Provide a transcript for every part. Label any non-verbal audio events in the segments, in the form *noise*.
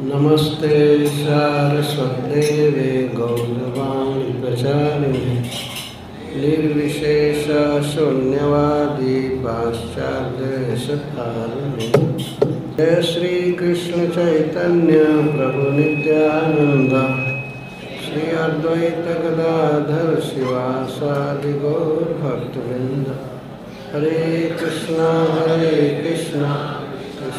नमस्ते सारस्वदेवे गौरवाणि प्रचारिणे। निर्विशेषशून्यवादी पाश्चात्यशतारिणे जय श्रीकृष्ण चैतन्य प्रभु नित्यानन्द। श्री अद्वैत गदाधर शिवासादि गौरभक्तवृन्द हरे कृष्णा हरे कृष्णा।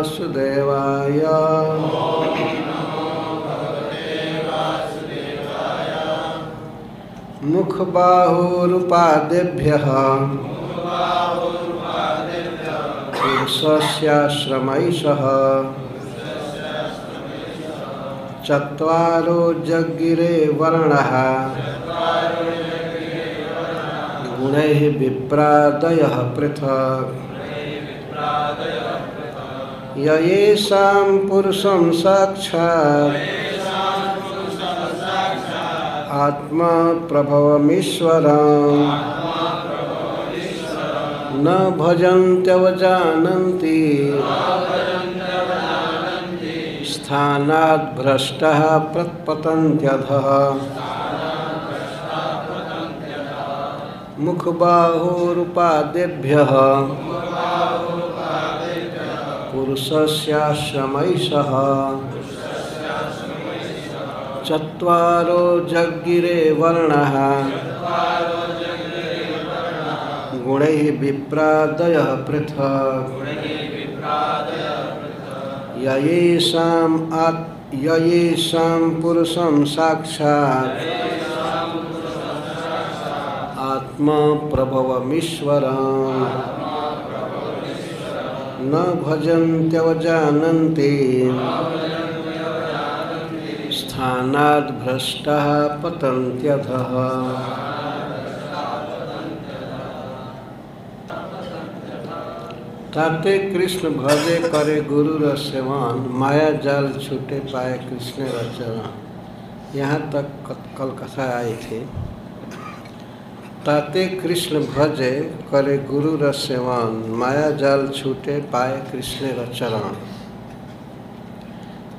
वासुदेवाय। मुखबाहुरुपादेभ्यः। सह चत्वारो जगिरे वर्णः। गुणैः विप्रादयः पृथक्। येषां पुरुषं साक्षात् आत्मा प्रभवमीश्वरम् न भजन्त्यवजानन्ति। स्थानात् भ्रष्टः प्रत्पतन्त्यधः। मुखबाहुरुपादेभ्यः पुरुषस्याश्रमैषः। चत्वारो जगिरे वर्णः। गुणैः विप्रादयः पृथक्। येषाम् आत् येषां पुरुषं साक्षात्। आत्मा प्रभवमीश्वरम्। न भजन्त्यवजानन्ति। स्थानाद् भ्रष्टः पतन्त्यधः। ताते कृष्ण भजे करे गुरु रसेवान माया जाल छूटे पाए कृष्ण रचना। यहाँ तक कल कथा आई थी। ताते कृष्ण भजे करे गुरु रसेवान माया जाल छूटे पाए कृष्ण रचरण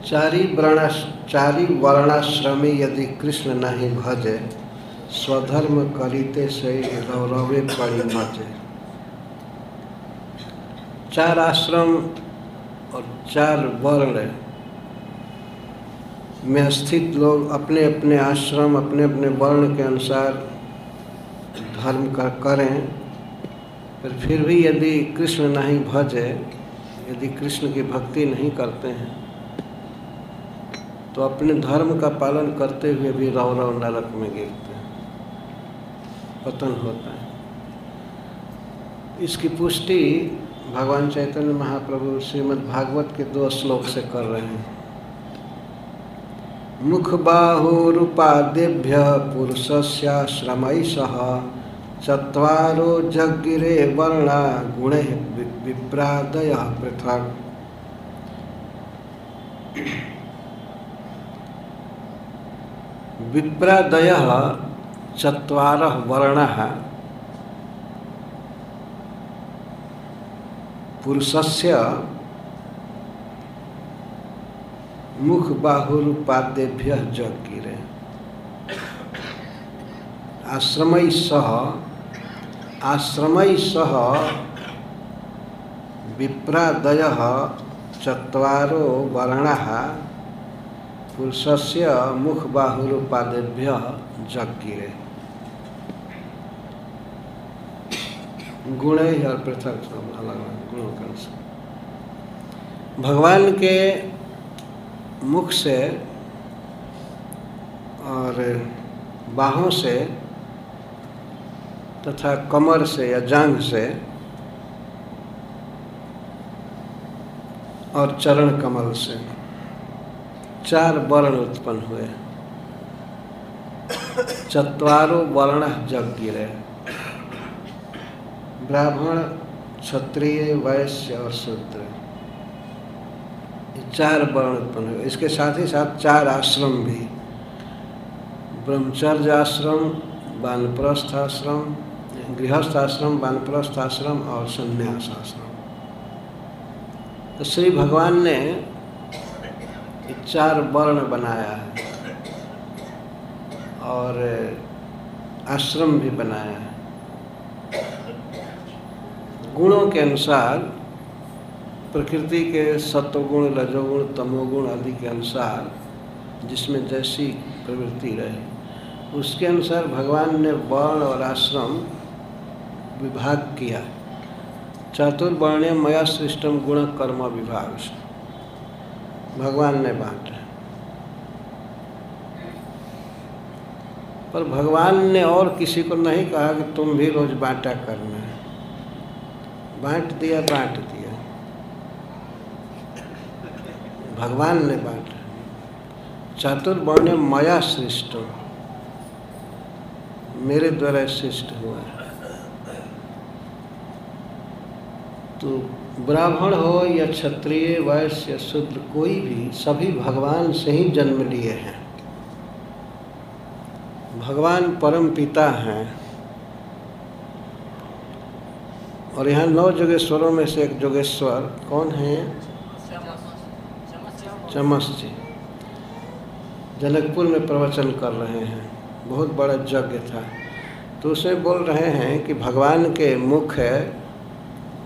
चारी वर्णा चारी वर्णाश्रमी यदि कृष्ण नहीं भजे, स्वधर्म करीते से रौरवे पड़ी मचे चार आश्रम और चार वर्ण। में स्थित लोग अपने अपने आश्रम अपने अपने वर्ण के अनुसार धर्म का करें, पर फिर भी यदि कृष्ण नहीं भजे यदि कृष्ण की भक्ति नहीं करते हैं तो अपने धर्म का पालन करते हुए भी रव रव नरक में गिरते हैं, पतन होता है। इसकी पुष्टि भगवान चैतन्य महाप्रभु श्रीमद् भागवत के दो श्लोक से कर रहे हैं। मुख बाहुरूपादेभ्य पुरुषस्याश्रमैष चत्वारो जगिरे वर्णा गुण विप्रादय पृथक विप्रादय चत्वार वर्ण। पुरुषस्य मुख बाहुरूपादेभ्य जगिरे आश्रम सह आश्रमय सह विप्रादय चत्वारो वर्ण पुरुषस्य मुख बाहुरूपादेभ्य जगिरे गुण और पृथक अलग गुणों के भगवान के मुख से और बाहों से तथा कमर से या जांघ से और चरण कमल से। चार वर्ण उत्पन्न हुए। चतवारो वर्ण जग गिरे। ब्राह्मण, क्षत्रिय, वैश्य और शूद्र। चार वर्ण उत्पन्न हुए। इसके साथ ही साथ चार आश्रम भी। ब्रह्मचर्य आश्रम वानप्रस्थ आश्रम गृहस्थ आश्रम वानप्रस्थ आश्रम और संन्यास आश्रम तो श्री भगवान ने चार वर्ण बनाया है और आश्रम भी बनाया है। गुणों के अनुसार, प्रकृति के सत्वगुण, रजोगुण, तमोगुण आदि के अनुसार, जिसमें जैसी प्रवृत्ति रहे, उसके अनुसार भगवान ने वर्ण और आश्रम विभाग किया। चातुर्वर्ण मया सृष्टम गुण कर्म विभाग। से भगवान ने बांटा पर भगवान ने और किसी को नहीं कहा कि तुम भी रोज बांटा करना है। बांट दिया बांट दिया। भगवान ने बांटा चातुर्वर्ण मया सृष्ट। मेरे द्वारा सृष्ट हुआ। है तो ब्राह्मण हो या क्षत्रिय, वैश्य, शूद्र, कोई भी, सभी भगवान से ही जन्म लिए हैं। भगवान परम पिता हैं। और यहाँ नौ जोगेश्वरों में से एक जोगेश्वर, कौन है चमस जी जनकपुर में प्रवचन कर रहे हैं। बहुत बड़ा यज्ञ था। तो उसे बोल रहे हैं कि भगवान के मुख है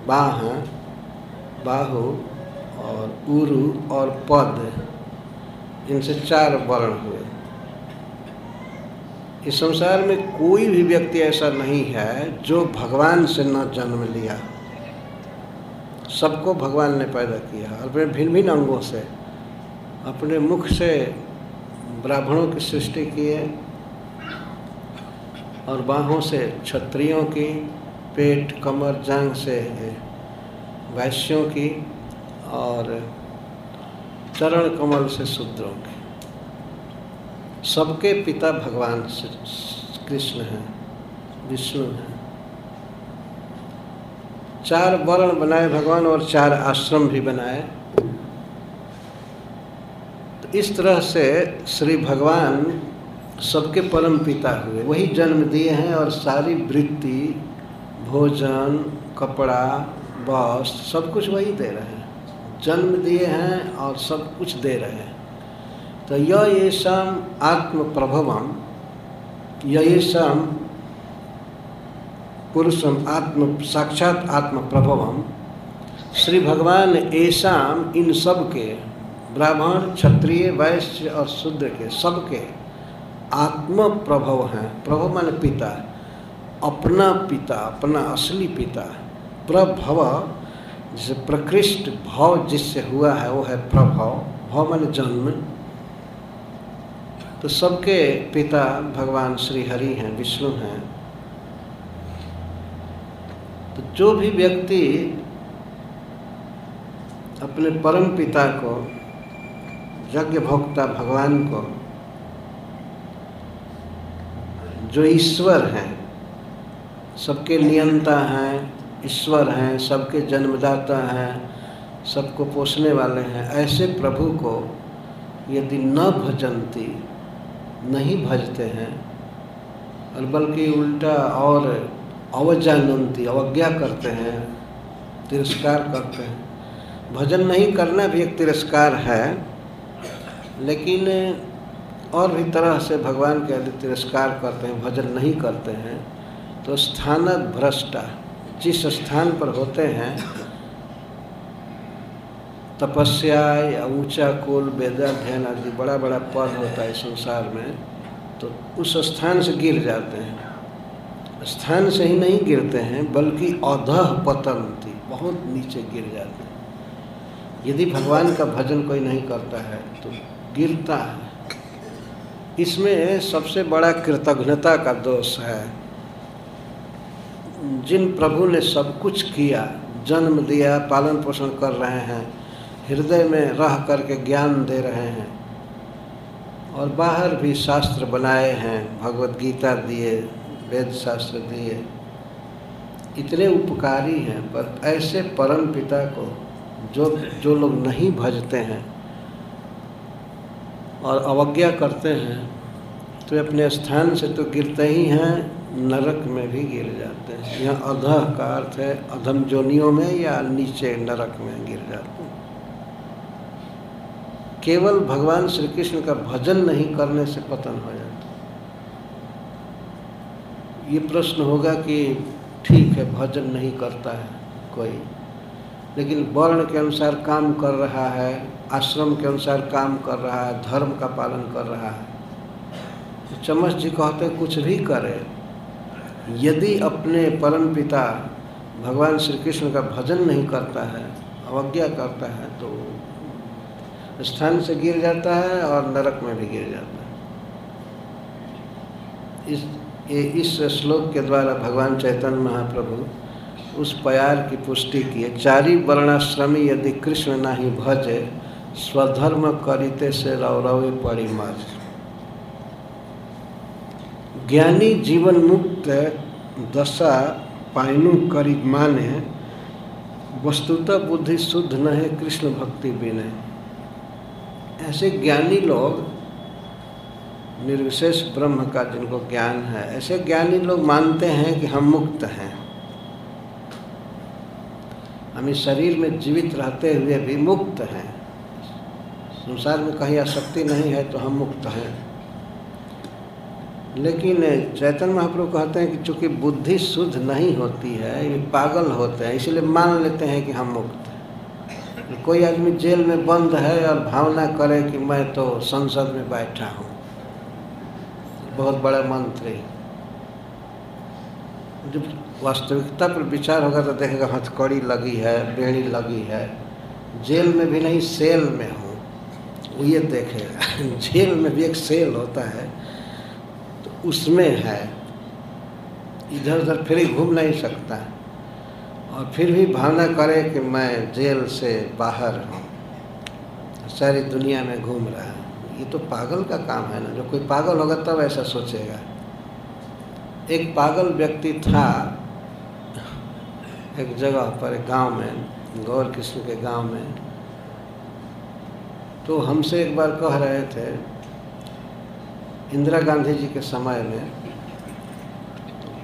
बाह, बाहु और उरु और पद, इनसे चार वर्ण हुए। इस संसार में कोई भी व्यक्ति ऐसा नहीं है जो भगवान से न जन्म लिया। सबको भगवान ने पैदा किया, अपने भिन्न भिन्न अंगों से, अपने मुख से ब्राह्मणों की सृष्टि किए और बाहों से क्षत्रियों की पेट, कमर जांग से है। वैश्यों की और चरण कमल से शूद्रों की। सबके पिता भगवान कृष्ण हैं, विष्णु हैं। चार वर्ण बनाए भगवान और चार आश्रम भी बनाए। तो इस तरह से श्री भगवान सबके परम पिता हुए। वही जन्म दिए हैं और सारी वृत्ति भोजन, कपड़ा, बस, सब कुछ वही दे रहे हैं। जन्म दिए हैं और सब कुछ दे रहे हैं। तो येषा आत्म प्रभवम येषा पुरुषम आत्म, साक्षात आत्म प्रभवम श्री भगवान ऐसा इन सब के, ब्राह्मण, क्षत्रिय, वैश्य और शूद्र के सबके आत्म प्रभव हैं। प्रभव मान पिता। अपना पिता, अपना असली पिता, प्रभव, जिसे प्रकृष्ट भाव जिससे हुआ है, वो है प्रभव। भाव मान जन्म। तो सबके पिता भगवान श्री हरि हैं, विष्णु हैं। तो जो भी व्यक्ति अपने परम पिता को, यज्ञ भोक्ता भगवान को, जो ईश्वर हैं सबके नियंता हैं, ईश्वर हैं, सबके जन्मदाता हैं, सबको पोषने वाले हैं। ऐसे प्रभु को यदि न भजनती, नहीं भजते हैं, और बल्कि उल्टा और अवजानंती अवज्ञा करते हैं, तिरस्कार करते हैं। भजन नहीं करना भी एक तिरस्कार है, लेकिन और भी तरह से भगवान के यदि तिरस्कार करते हैं, भजन नहीं करते हैं तो स्थान भ्रष्टा, जिस स्थान पर होते हैं तपस्या या ऊँचा कुल वेदाध्ययन आदि बड़ा बड़ा पद होता है संसार में तो उस स्थान से गिर जाते हैं। स्थान से ही नहीं गिरते हैं, बल्कि अधह पतनती बहुत नीचे गिर जाते हैं। यदि भगवान का भजन कोई नहीं करता है तो गिरता है। इसमें सबसे बड़ा कृतज्ञता का दोष है। जिन प्रभु ने सब कुछ किया, जन्म दिया, पालन पोषण कर रहे हैं, हृदय में रह करके ज्ञान दे रहे हैं और बाहर भी शास्त्र बनाए हैं, भगवत गीता दिए, वेद शास्त्र दिए, इतने उपकारी हैं, पर ऐसे परम पिता को जो जो लोग नहीं भजते हैं और अवज्ञा करते हैं तो अपने स्थान से तो गिरते ही हैं नरक में भी गिर जाते हैं। यहाँ अधह का अर्थ है अधम जोनियों में या नीचे नरक में गिर जाते हैं। केवल भगवान श्री कृष्ण का भजन नहीं करने से पतन हो जाता ये प्रश्न होगा कि ठीक है, भजन नहीं करता है कोई, लेकिन वर्ण के अनुसार काम कर रहा है, आश्रम के अनुसार काम कर रहा है, धर्म का पालन कर रहा है। तो चमच जी कहते कुछ भी करे यदि अपने परम पिता भगवान श्री कृष्ण का भजन नहीं करता है, अवज्ञा करता है तो स्थान से गिर जाता है और नरक में भी गिर जाता है। इस, ये इस श्लोक के द्वारा भगवान चैतन्य महाप्रभु उस प्यार की पुष्टि किए, चारी वर्णाश्रमी यदि कृष्ण नहीं भजे, स्वधर्म करिते से रौरवे पड़ी ज्ञानी जीवन मुक्त दशा पाइनु करी माने वस्तुतः बुद्धि शुद्ध न है कृष्ण भक्ति बिने। ऐसे ज्ञानी लोग, निर्विशेष ब्रह्म का जिनको ज्ञान है, ऐसे ज्ञानी लोग मानते हैं कि हम मुक्त हैं। हम इस शरीर में जीवित रहते हुए भी मुक्त हैं। संसार में कहीं आसक्ति नहीं है तो हम मुक्त हैं। लेकिन चैतन्य महाप्रभु कहते हैं कि चूँकि बुद्धि शुद्ध नहीं होती है, ये पागल होते हैं, इसलिए मान लेते हैं कि हम मुक्त हैं। कोई आदमी जेल में बंद है और भावना करे कि मैं तो संसद में बैठा हूँ। बहुत बड़ा मंत्री। जब वास्तविकता पर विचार होगा तो देखेगा हथकड़ी लगी है, बेड़ी लगी है। जेल में भी नहीं, सेल में हूँ। ये देखेगा। *laughs* जेल में भी एक सेल होता है। उसमें है। इधर उधर फिर घूम नहीं सकता। और फिर भी भावना करे कि मैं जेल से बाहर हूँ। सारी दुनिया में घूम रहा हूँ। ये तो पागल का काम है ना। जो कोई पागल होगा तब ऐसा सोचेगा। एक पागल व्यक्ति था एक जगह पर, एक गाँव में, गौर कृष्ण के गाँव में। तो हमसे एक बार कह रहे थे इंदिरा गांधी जी के समय में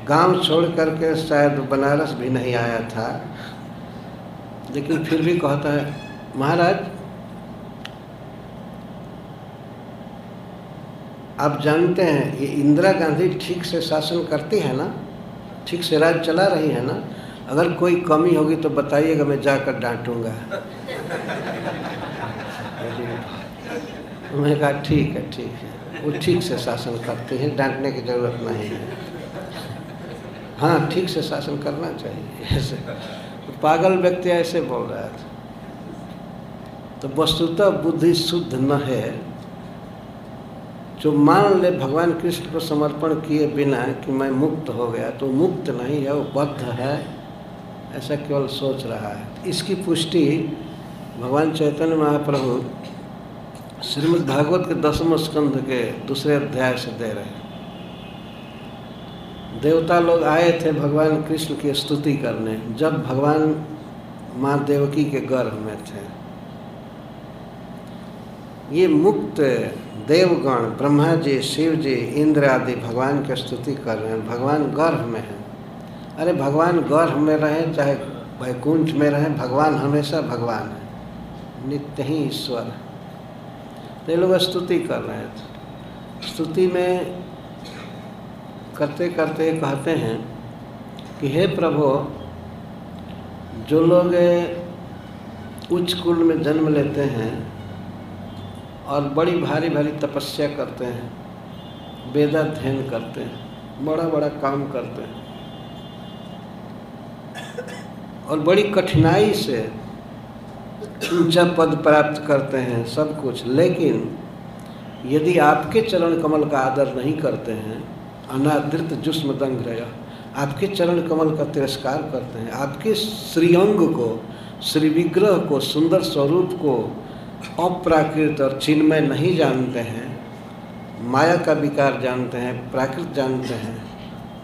गाँव छोड़ करके शायद बनारस भी नहीं आया था, लेकिन फिर भी कहता है, महाराज, आप जानते हैं, ये इंदिरा गांधी ठीक से शासन करती है ना? ठीक से राज चला रही है ना? अगर कोई कमी होगी तो बताइएगा, मैं जाकर डांटूँगा. *laughs* मैंने कहा, ठीक है ठीक है। वो ठीक से शासन करते हैं, डांटने की ज़रूरत नहीं है। हाँ ठीक से शासन करना चाहिए, ऐसे। तो पागल व्यक्ति ऐसे बोल रहा था। तो वस्तुतः बुद्धि शुद्ध न है। जो मान ले भगवान कृष्ण को समर्पण किए बिना कि मैं मुक्त हो गया तो मुक्त नहीं है, वो बद्ध है, ऐसा केवल सोच रहा है। इसकी पुष्टि भगवान चैतन्य महाप्रभु श्रीमद् भागवत के दसम स्कंध के दूसरे अध्याय से दे रहे हैं। देवता लोग आए थे भगवान कृष्ण की स्तुति करने, जब भगवान माँ देवकी के गर्भ में थे। ये मुक्त देवगण ब्रह्मा जी शिव जी इंद्र आदि भगवान की स्तुति कर रहे हैं, भगवान गर्भ में हैं। अरे भगवान गर्भ में रहें, चाहे वैकुंठ में रहें, भगवान हमेशा भगवान है। नित्य ही ईश्वर तो ये लोग स्तुति कर रहे थे स्तुति में करते करते कहते हैं कि, हे प्रभु, जो लोग उच्च कुल में जन्म लेते हैं और बड़ी भारी भारी तपस्या करते हैं वेदाध्ययन करते हैं, बड़ा बड़ा काम करते हैं और बड़ी कठिनाई से ऊँचा पद प्राप्त करते हैं, सब कुछ। लेकिन यदि आपके चरण कमल का आदर नहीं करते हैं, अनादृत जुस्म दंग रहा, आपके चरण कमल का तिरस्कार करते हैं, आपके श्रीअंग को, श्री विग्रह को, सुंदर स्वरूप को अप्राकृत और चिन्मय नहीं जानते हैं, माया का विकार जानते हैं, प्राकृत जानते हैं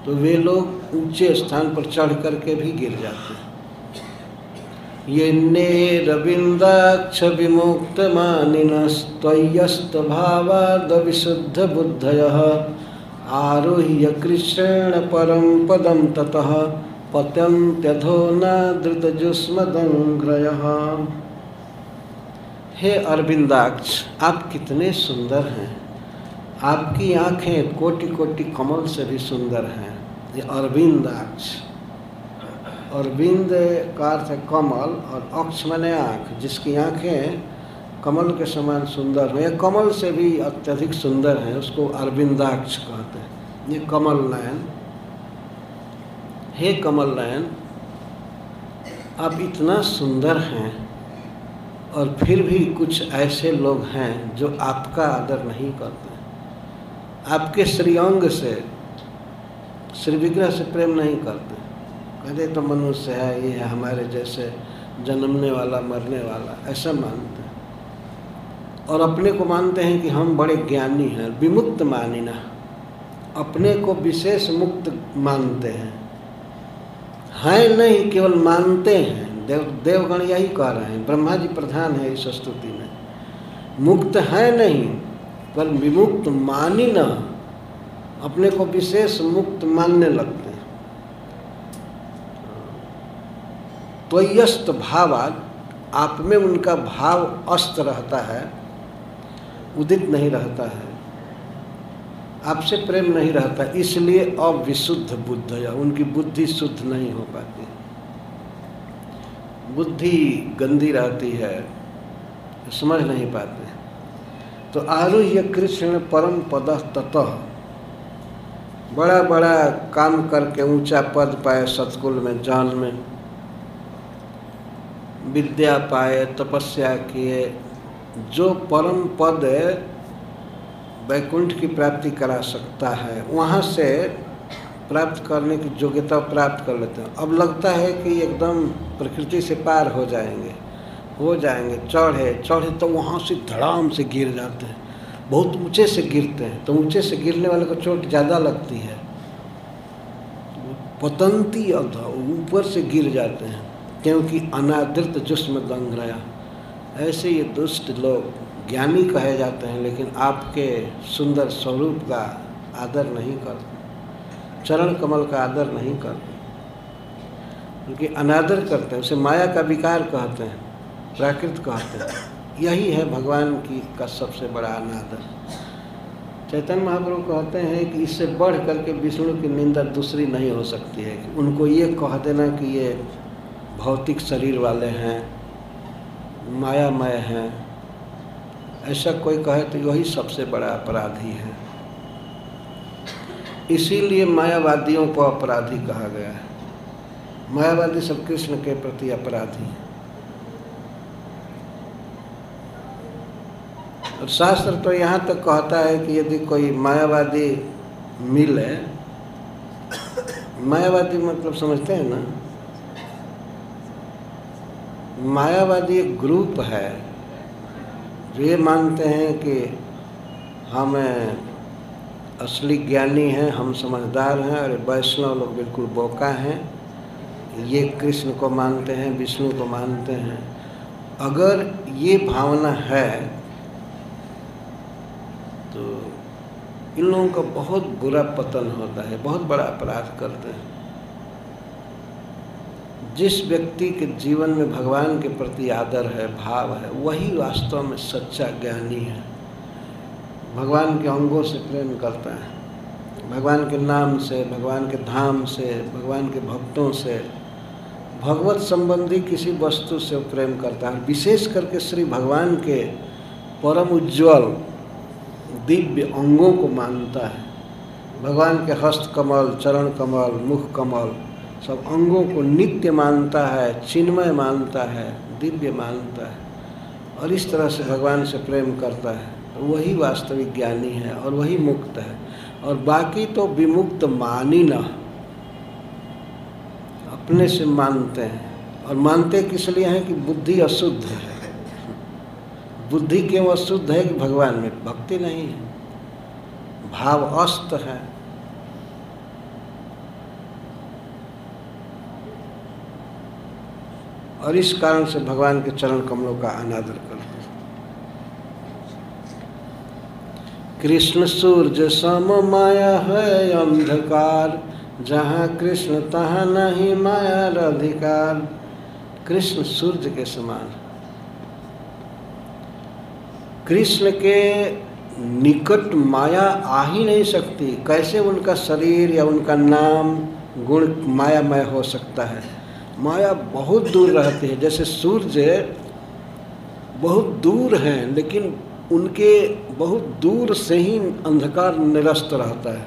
तो वे लोग ऊँचे स्थान पर चढ़ करके भी गिर जाते हैं। ये ने रविंदाक्ष विमुक्त मानिनस्तयस्त भावाद विशुद्ध बुद्धय आरोह्य कृष्ण परम पदम ततः पत्यंत्यधो न धृतजुष्मदंग्रय हे अरविंदाक्ष, आप कितने सुंदर हैं। आपकी आँखें कोटि कोटि कमल से भी सुंदर हैं। ये अरविंदाक्ष। अरविंद का अर्थ है कमल और अक्ष मने आँख, जिसकी आँखें कमल के समान सुंदर हो। या कमल से भी अत्यधिक सुंदर है, उसको अरविंदाक्ष कहते हैं। ये कमल नयन। हे कमल नयन, आप इतना सुंदर हैं और फिर भी कुछ ऐसे लोग हैं जो आपका आदर नहीं करते। आपके श्रीअंग से श्री विग्रह से प्रेम नहीं करते। कहते तो मनुष्य है, ये है हमारे जैसे जन्मने वाला, मरने वाला, ऐसा मानते हैं। और अपने को मानते हैं कि हम बड़े ज्ञानी हैं, विमुक्त मानिना अपने को विशेष मुक्त मानते हैं। हैं नहीं, केवल मानते हैं। देव, देवगण यही कह रहे हैं ब्रह्मा जी प्रधान है इस स्तुति में। मुक्त है नहीं, पर विमुक्त मानी अपने को विशेष मुक्त मानने लगते हैं तो यस्त भावाद आप में उनका भाव अस्त रहता है, उदित नहीं रहता है। आपसे प्रेम नहीं रहता, इसलिए अविशुद्ध बुद्ध या उनकी बुद्धि शुद्ध नहीं हो पाती। बुद्धि गंदी रहती है, समझ नहीं पाते। तो आरुह्य कृष्ण परम पद ततः बड़ा बड़ा काम करके ऊँचा पद पाए सतकुल में जान में। विद्या पाए, तपस्या किए, जो परम पद वैकुंठ की प्राप्ति करा सकता है, वहाँ से प्राप्त करने की योग्यता प्राप्त कर लेते हैं। अब लगता है कि एकदम प्रकृति से पार हो जाएँगे हो जाएँगे। चढ़े चढ़े तो वहाँ से धड़ाम से गिर जाते हैं। बहुत ऊँचे से गिरते हैं तो ऊँचे से गिरने वाले को चोट ज़्यादा लगती है। पतंती अध ऊपर से गिर जाते हैं। क्योंकि अनादृत जुस्म दंगराया ऐसे ये दुष्ट लोग ज्ञानी कहे जाते हैं, लेकिन आपके सुंदर स्वरूप का आदर नहीं करते। चरण कमल का आदर नहीं करते। उनकी अनादर करते हैं, उसे माया का विकार कहते हैं, प्राकृत कहते हैं। यही है भगवान की का सबसे बड़ा अनादर। चैतन्य महाप्रभु कहते हैं कि इससे बढ़ करके विष्णु की निंदा दूसरी नहीं हो सकती है। उनको ये कह देना कि ये भौतिक शरीर वाले हैं, मायामय हैं, ऐसा कोई कहे तो यही सबसे बड़ा अपराधी है। इसीलिए मायावादियों को अपराधी कहा गया है। मायावादी सब कृष्ण के प्रति अपराधी हैं। और शास्त्र तो यहाँ तक कहता है कि यदि कोई मायावादी मिले, मायावादी मतलब समझते हैं ना मायावादी एक ग्रुप है। जो ये मानते हैं कि हम असली ज्ञानी हैं, हम समझदार हैं और वैष्णव लोग बिल्कुल बोका हैं। ये कृष्ण को मानते हैं, विष्णु को मानते हैं। अगर ये भावना है तो इन लोगों का बहुत बुरा पतन होता है, बहुत बड़ा अपराध करते हैं। जिस व्यक्ति के जीवन में भगवान के प्रति आदर है, भाव है, वही वास्तव में सच्चा ज्ञानी है। भगवान के अंगों से प्रेम करता है। भगवान के नाम से, भगवान के धाम से, भगवान के भक्तों से, भगवत संबंधी किसी वस्तु से प्रेम करता है। विशेष करके श्री भगवान के परम उज्ज्वल, दिव्य अंगों को मानता है। भगवान के हस्त कमल, चरण कमल, मुख कमल सब अंगों को नित्य मानता है, चिन्मय मानता है, दिव्य मानता है। और इस तरह से भगवान से प्रेम करता है। तो वही वास्तविक ज्ञानी है और वही मुक्त है। और बाकी तो विमुक्त मानी न। अपने से मानते हैं। और मानते किस लिए हैं कि बुद्धि अशुद्ध है? बुद्धि क्यों अशुद्ध है कि भगवान में भक्ति नहीं है? भाव अस्त है। और इस कारण से भगवान के चरण कमलों का अनादर करते कृष्ण सूर्य सम माया है अंधकार, जहाँ कृष्ण तहाँ नहीं माया अधिकार। कृष्ण सूर्य के समान। कृष्ण के निकट माया आ ही नहीं सकती। कैसे उनका शरीर या उनका नाम, गुण मायामय हो सकता है? माया बहुत दूर रहती है। जैसे सूर्य बहुत दूर हैं, लेकिन उनके बहुत दूर से ही अंधकार निरस्त रहता है।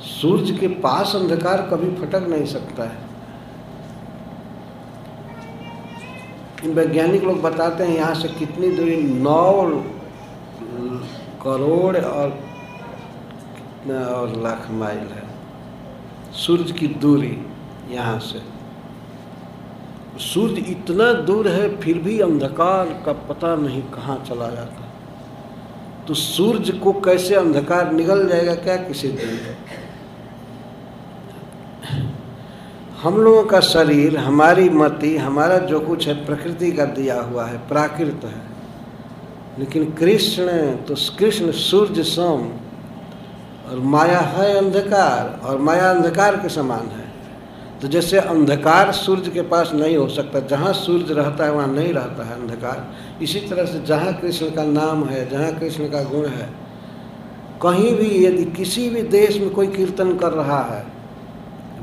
सूर्य के पास अंधकार कभी फटक नहीं सकता है। इन वैज्ञानिक लोग बताते हैं, यहाँ से कितनी दूरी, नौ करोड़ और कितना और लाख माइल है। सूर्य की दूरी यहाँ से। सूर्य इतना दूर है, फिर भी अंधकार का पता नहीं कहाँ चला जाता। तो सूर्य को कैसे अंधकार निकल जाएगा, क्या किसी दिन? हम लोगों का शरीर, हमारी मति, हमारा जो कुछ है, प्रकृति का दिया हुआ है, प्राकृत है। लेकिन कृष्ण तो कृष्ण सूर्य सोम, और माया है अंधकार, और माया अंधकार के समान है। तो जैसे अंधकार सूर्य के पास नहीं हो सकता, जहाँ सूर्य रहता है, वहाँ नहीं रहता है अंधकार। इसी तरह से जहाँ कृष्ण का नाम है, जहाँ कृष्ण का गुण है, कहीं भी यदि किसी भी देश में कोई कीर्तन कर रहा है,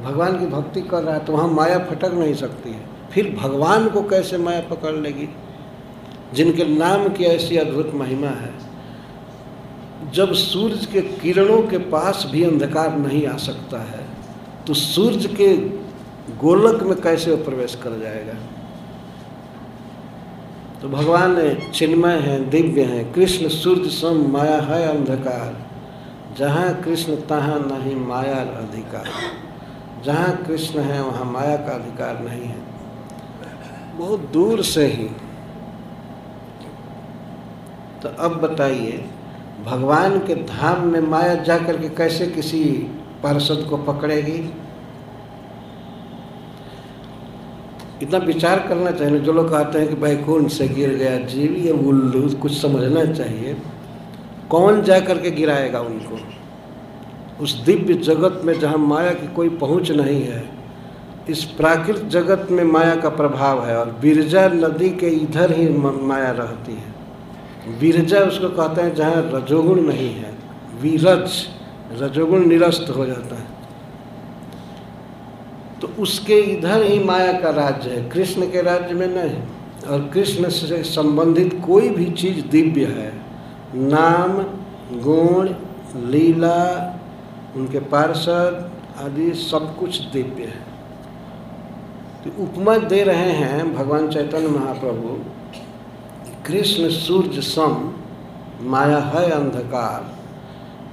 भगवान की भक्ति कर रहा है तो वहाँ माया फटक नहीं सकती है। फिर भगवान को कैसे माया पकड़ लेगी? जिनके नाम की ऐसी अद्भुत महिमा है, जब सूर्य के किरणों के पास भी अंधकार नहीं आ सकता है तो सूर्य के गोलक में कैसे वो प्रवेश कर जाएगा? तो भगवान चिन्मय हैं, दिव्य हैं, कृष्ण सूर्य सम माया है अंधकार। जहाँ कृष्ण तहाँ नहीं माया अधिकार। जहाँ कृष्ण है, वहाँ माया का अधिकार नहीं है। बहुत दूर से ही। तो अब बताइए, भगवान के धाम में माया जाकर के कैसे किसी पार्षद को पकड़ेगी? इतना विचार करना चाहिए। जो लोग कहते हैं कि बैकुंठ से गिर गया, जीव ये उल्लू कुछ समझना चाहिए। कौन जा करके गिराएगा उनको? उस दिव्य जगत में जहाँ माया की कोई पहुँच नहीं है, इस प्राकृत जगत में माया का प्रभाव है और बिरजा नदी के इधर ही माया रहती है। बिरजा उसको कहते हैं जहाँ रजोगुण नहीं है, वीरज, रजोगुण निरस्त हो जाता है। तो उसके इधर ही माया का राज्य है, कृष्ण के राज्य में नहीं। और कृष्ण से संबंधित कोई भी चीज़ दिव्य है, नाम, गुण, लीला, उनके पार्षद आदि सब कुछ दिव्य है। तो उपमा दे रहे हैं भगवान चैतन्य महाप्रभु, कृष्ण सूर्य सम, माया है अंधकार,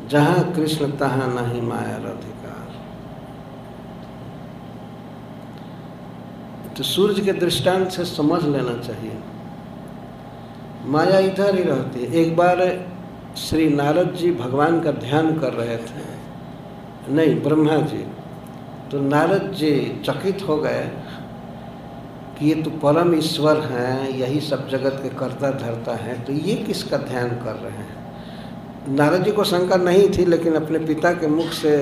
जहाँ कृष्ण तहाँ नहीं माया अधिकार तो सूर्य के दृष्टांत से समझ लेना चाहिए। माया इधर ही रहती है। एक बार श्री नारद जी भगवान का ध्यान कर रहे थे। नहीं, ब्रह्मा जी। तो नारद जी चकित हो गए कि ये तो परम ईश्वर हैं, यही सब जगत के कर्ता धरता है तो ये किसका ध्यान कर रहे हैं? नारद जी को शंका नहीं थी, लेकिन अपने पिता के मुख से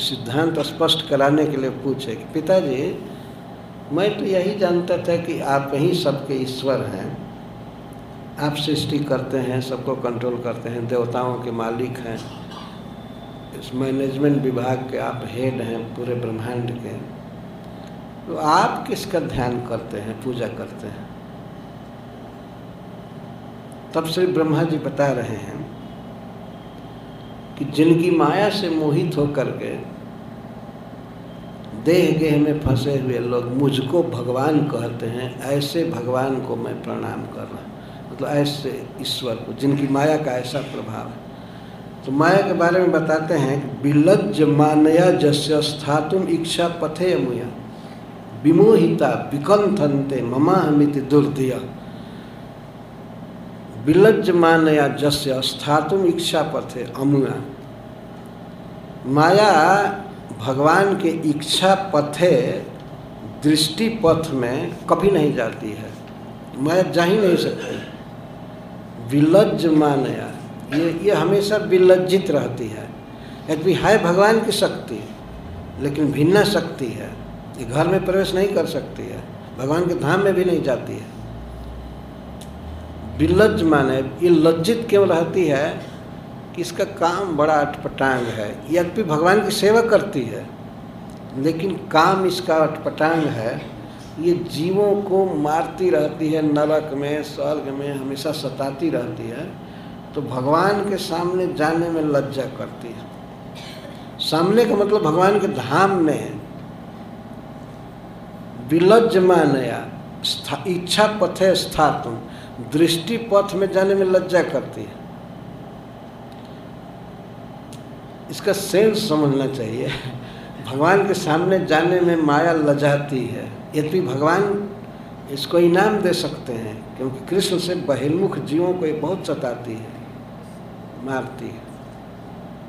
सिद्धांत स्पष्ट कराने के लिए पूछे कि पिताजी मैं तो यही जानता था कि आप ही सबके ईश्वर हैं। आप सृष्टि करते हैं, सबको कंट्रोल करते हैं, देवताओं के मालिक हैं। इस मैनेजमेंट विभाग के आप हेड हैं, पूरे ब्रह्मांड के। तो आप किसका ध्यान करते हैं, पूजा करते हैं? तब श्री ब्रह्मा जी बता रहे हैं कि जिनकी माया से मोहित होकर के देह गेह में फंसे हुए लोग मुझको भगवान कहते हैं, ऐसे भगवान को मैं प्रणाम कर रहा हूँ। मतलब ऐसे ईश्वर को, जिनकी माया का ऐसा प्रभाव है। तो माया के बारे में बताते हैं बिलज मानया जस्य स्थातुम इच्छा पथे मुया। विमोहिता विकंथनते ममाहमिति दुर्दिया बिलज्ज मानया जस्य स्थातुम इच्छा पथे अमुया। माया भगवान के इच्छा पथे, दृष्टि पथ में कभी नहीं जाती है। मैं जा ही नहीं सकती। विलज्ज मानया ये ये हमेशा विलज्जित रहती है। यद्यपि है भगवान की शक्ति, लेकिन भिन्न शक्ति है। ये घर में प्रवेश नहीं कर सकती है। भगवान के धाम में भी नहीं जाती है। विलज्ज माने, ये लज्जित क्यों रहती है? कि इसका काम बड़ा अटपटांग है। यद्यपि भगवान की सेवा करती है, लेकिन काम इसका अटपटांग है। ये जीवों को मारती रहती है, नरक में, स्वर्ग में, हमेशा सताती रहती है। तो भगवान के सामने जाने में लज्जा करती है। सामने का मतलब भगवान के धाम में विलज्ज मानया इच्छा पथे स्थातुम दृष्टि पथ में जाने में लज्जा करती है। इसका सेंस समझना चाहिए। भगवान के सामने जाने में माया लजाती है। यद्यपि भगवान इसको इनाम दे सकते हैं, क्योंकि कृष्ण से बहिर्मुख जीवों को ये बहुत सताती है, मारती है।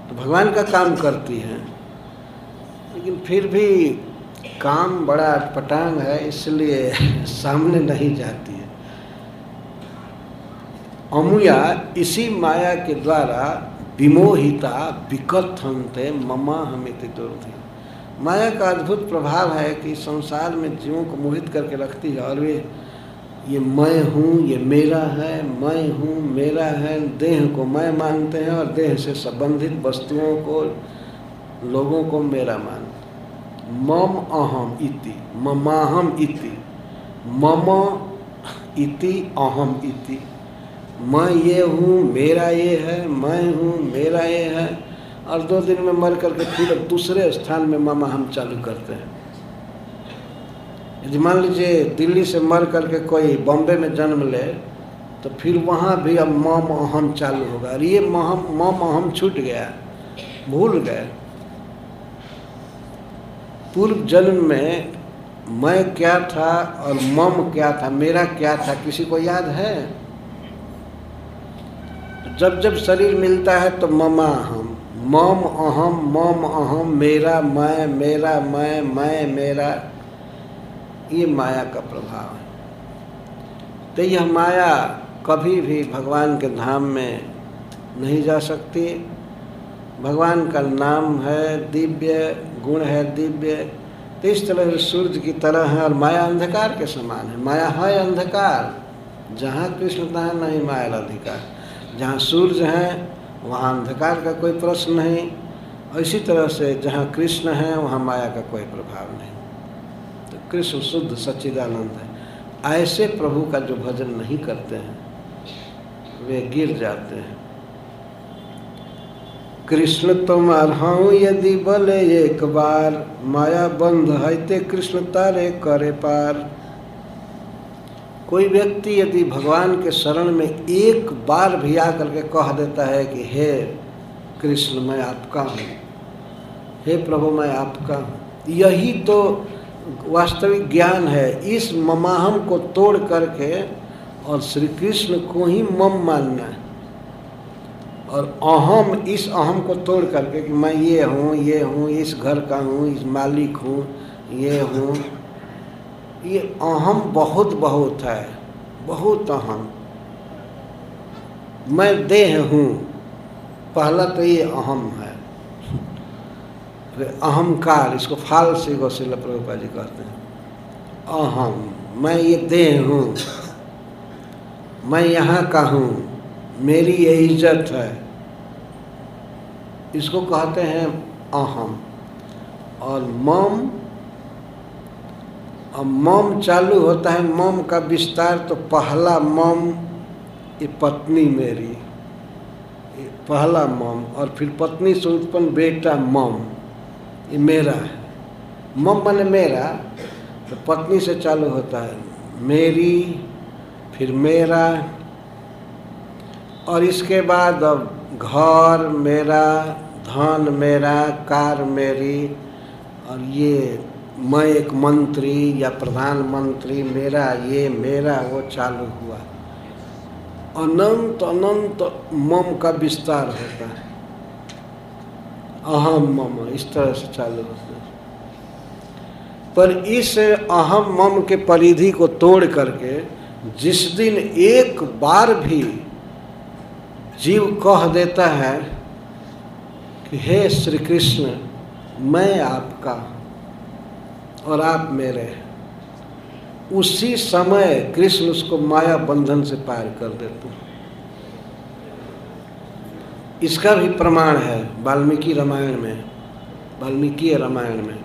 तो भगवान का काम करती है। लेकिन फिर भी काम बड़ा अटपटांग है, इसलिए सामने नहीं जाती है। अमुया इसी माया के द्वारा विमोहिता विकथनते ममा हमित दुर्धि। माया का अद्भुत प्रभाव है कि संसार में जीवों को मोहित करके रखती है और वे, ये मैं हूँ, ये मेरा है, मैं हूँ, मेरा है, देह को मैं मानते हैं और देह से संबंधित वस्तुओं को, लोगों को मेरा मानते मम अहम इति, ममाहम इति, मम इति अहम इति। मैं ये हूँ, मेरा ये है, मैं हूँ, मेरा ये है। और दो दिन में मर करके फिर दूसरे स्थान में मामा हम चालू करते हैं। यदि मान लीजिए दिल्ली से मर करके कोई बॉम्बे में जन्म ले तो फिर वहाँ भी अब मम अहम चालू होगा। और ये महम मम अहम छूट गया, भूल गए। पूर्व जन्म में मैं क्या था और मम क्या था, मेरा क्या था, किसी को याद है? जब जब शरीर मिलता है तो ममा हम मम अहम मम अहम, मेरा, मैं मेरा, मैं मैं, मेरा। ये माया का प्रभाव है। तो यह माया कभी भी भगवान के धाम में नहीं जा सकती। भगवान का नाम है दिव्य, गुण है दिव्य। तो इस तरह से सूर्य की तरह है और माया अंधकार के समान है। माया है अंधकार। जहाँ कृष्ण तहाँ नहीं माया अधिकार। जहाँ सूर्य है, वहाँ अंधकार का कोई प्रश्न नहीं। और इसी तरह से जहाँ कृष्ण है, वहाँ माया का कोई प्रभाव नहीं। तो कृष्ण शुद्ध सच्चिदानंद है। ऐसे प्रभु का जो भजन नहीं करते हैं, वे गिर जाते हैं। कृष्ण तुम अरहाऊ यदि बले एक बार, माया बंध है ते कृष्ण तारे करे पार। कोई व्यक्ति यदि भगवान के शरण में एक बार भी आकर के कह देता है कि, हे कृष्ण, मैं आपका हूँ। हे प्रभु, मैं आपका हूँ। यही तो वास्तविक ज्ञान है। इस ममाहम को तोड़ करके और श्री कृष्ण को ही मम मानना है। और अहम, इस अहम को तोड़ करके कि मैं ये हूँ ये हूँ, इस घर का हूँ, इस मालिक हूँ, ये हूँ। ये अहम बहुत बहुत है, बहुत अहम। मैं देह हूँ, पहला तो ये अहम है। अहंकार, इसको फाल से गौशिला प्रभुपा जी कहते हैं। अहम, मैं ये देह हूँ, मैं यहाँ का हूँ, मेरी ये इज़्ज़त है। इसको कहते हैं अहम। और मम अब मम चालू होता है, मम का विस्तार तो पहला मम, ये पत्नी मेरी, ये पहला मम, और फिर पत्नी से उत्पन्न बेटा मम, ये मेरा है। मम माने मेरा तो पत्नी से चालू होता है, मेरी, फिर मेरा, और इसके बाद अब घर मेरा, धन मेरा, कार मेरी, और ये मैं एक मंत्री या प्रधानमंत्री, मेरा ये, मेरा वो चालू हुआ। अनंत अनंत मम का विस्तार होता है। अहम मम, इस तरह से चालू होता है। पर इस अहम मम के परिधि को तोड़ करके जिस दिन एक बार भी जीव कह देता है कि, हे श्री कृष्ण, मैं आपका और आप मेरे। उसी समय कृष्ण उसको माया बंधन से पार कर देते हैं। इसका भी प्रमाण है वाल्मीकि रामायण में, वाल्मीकि रामायण में।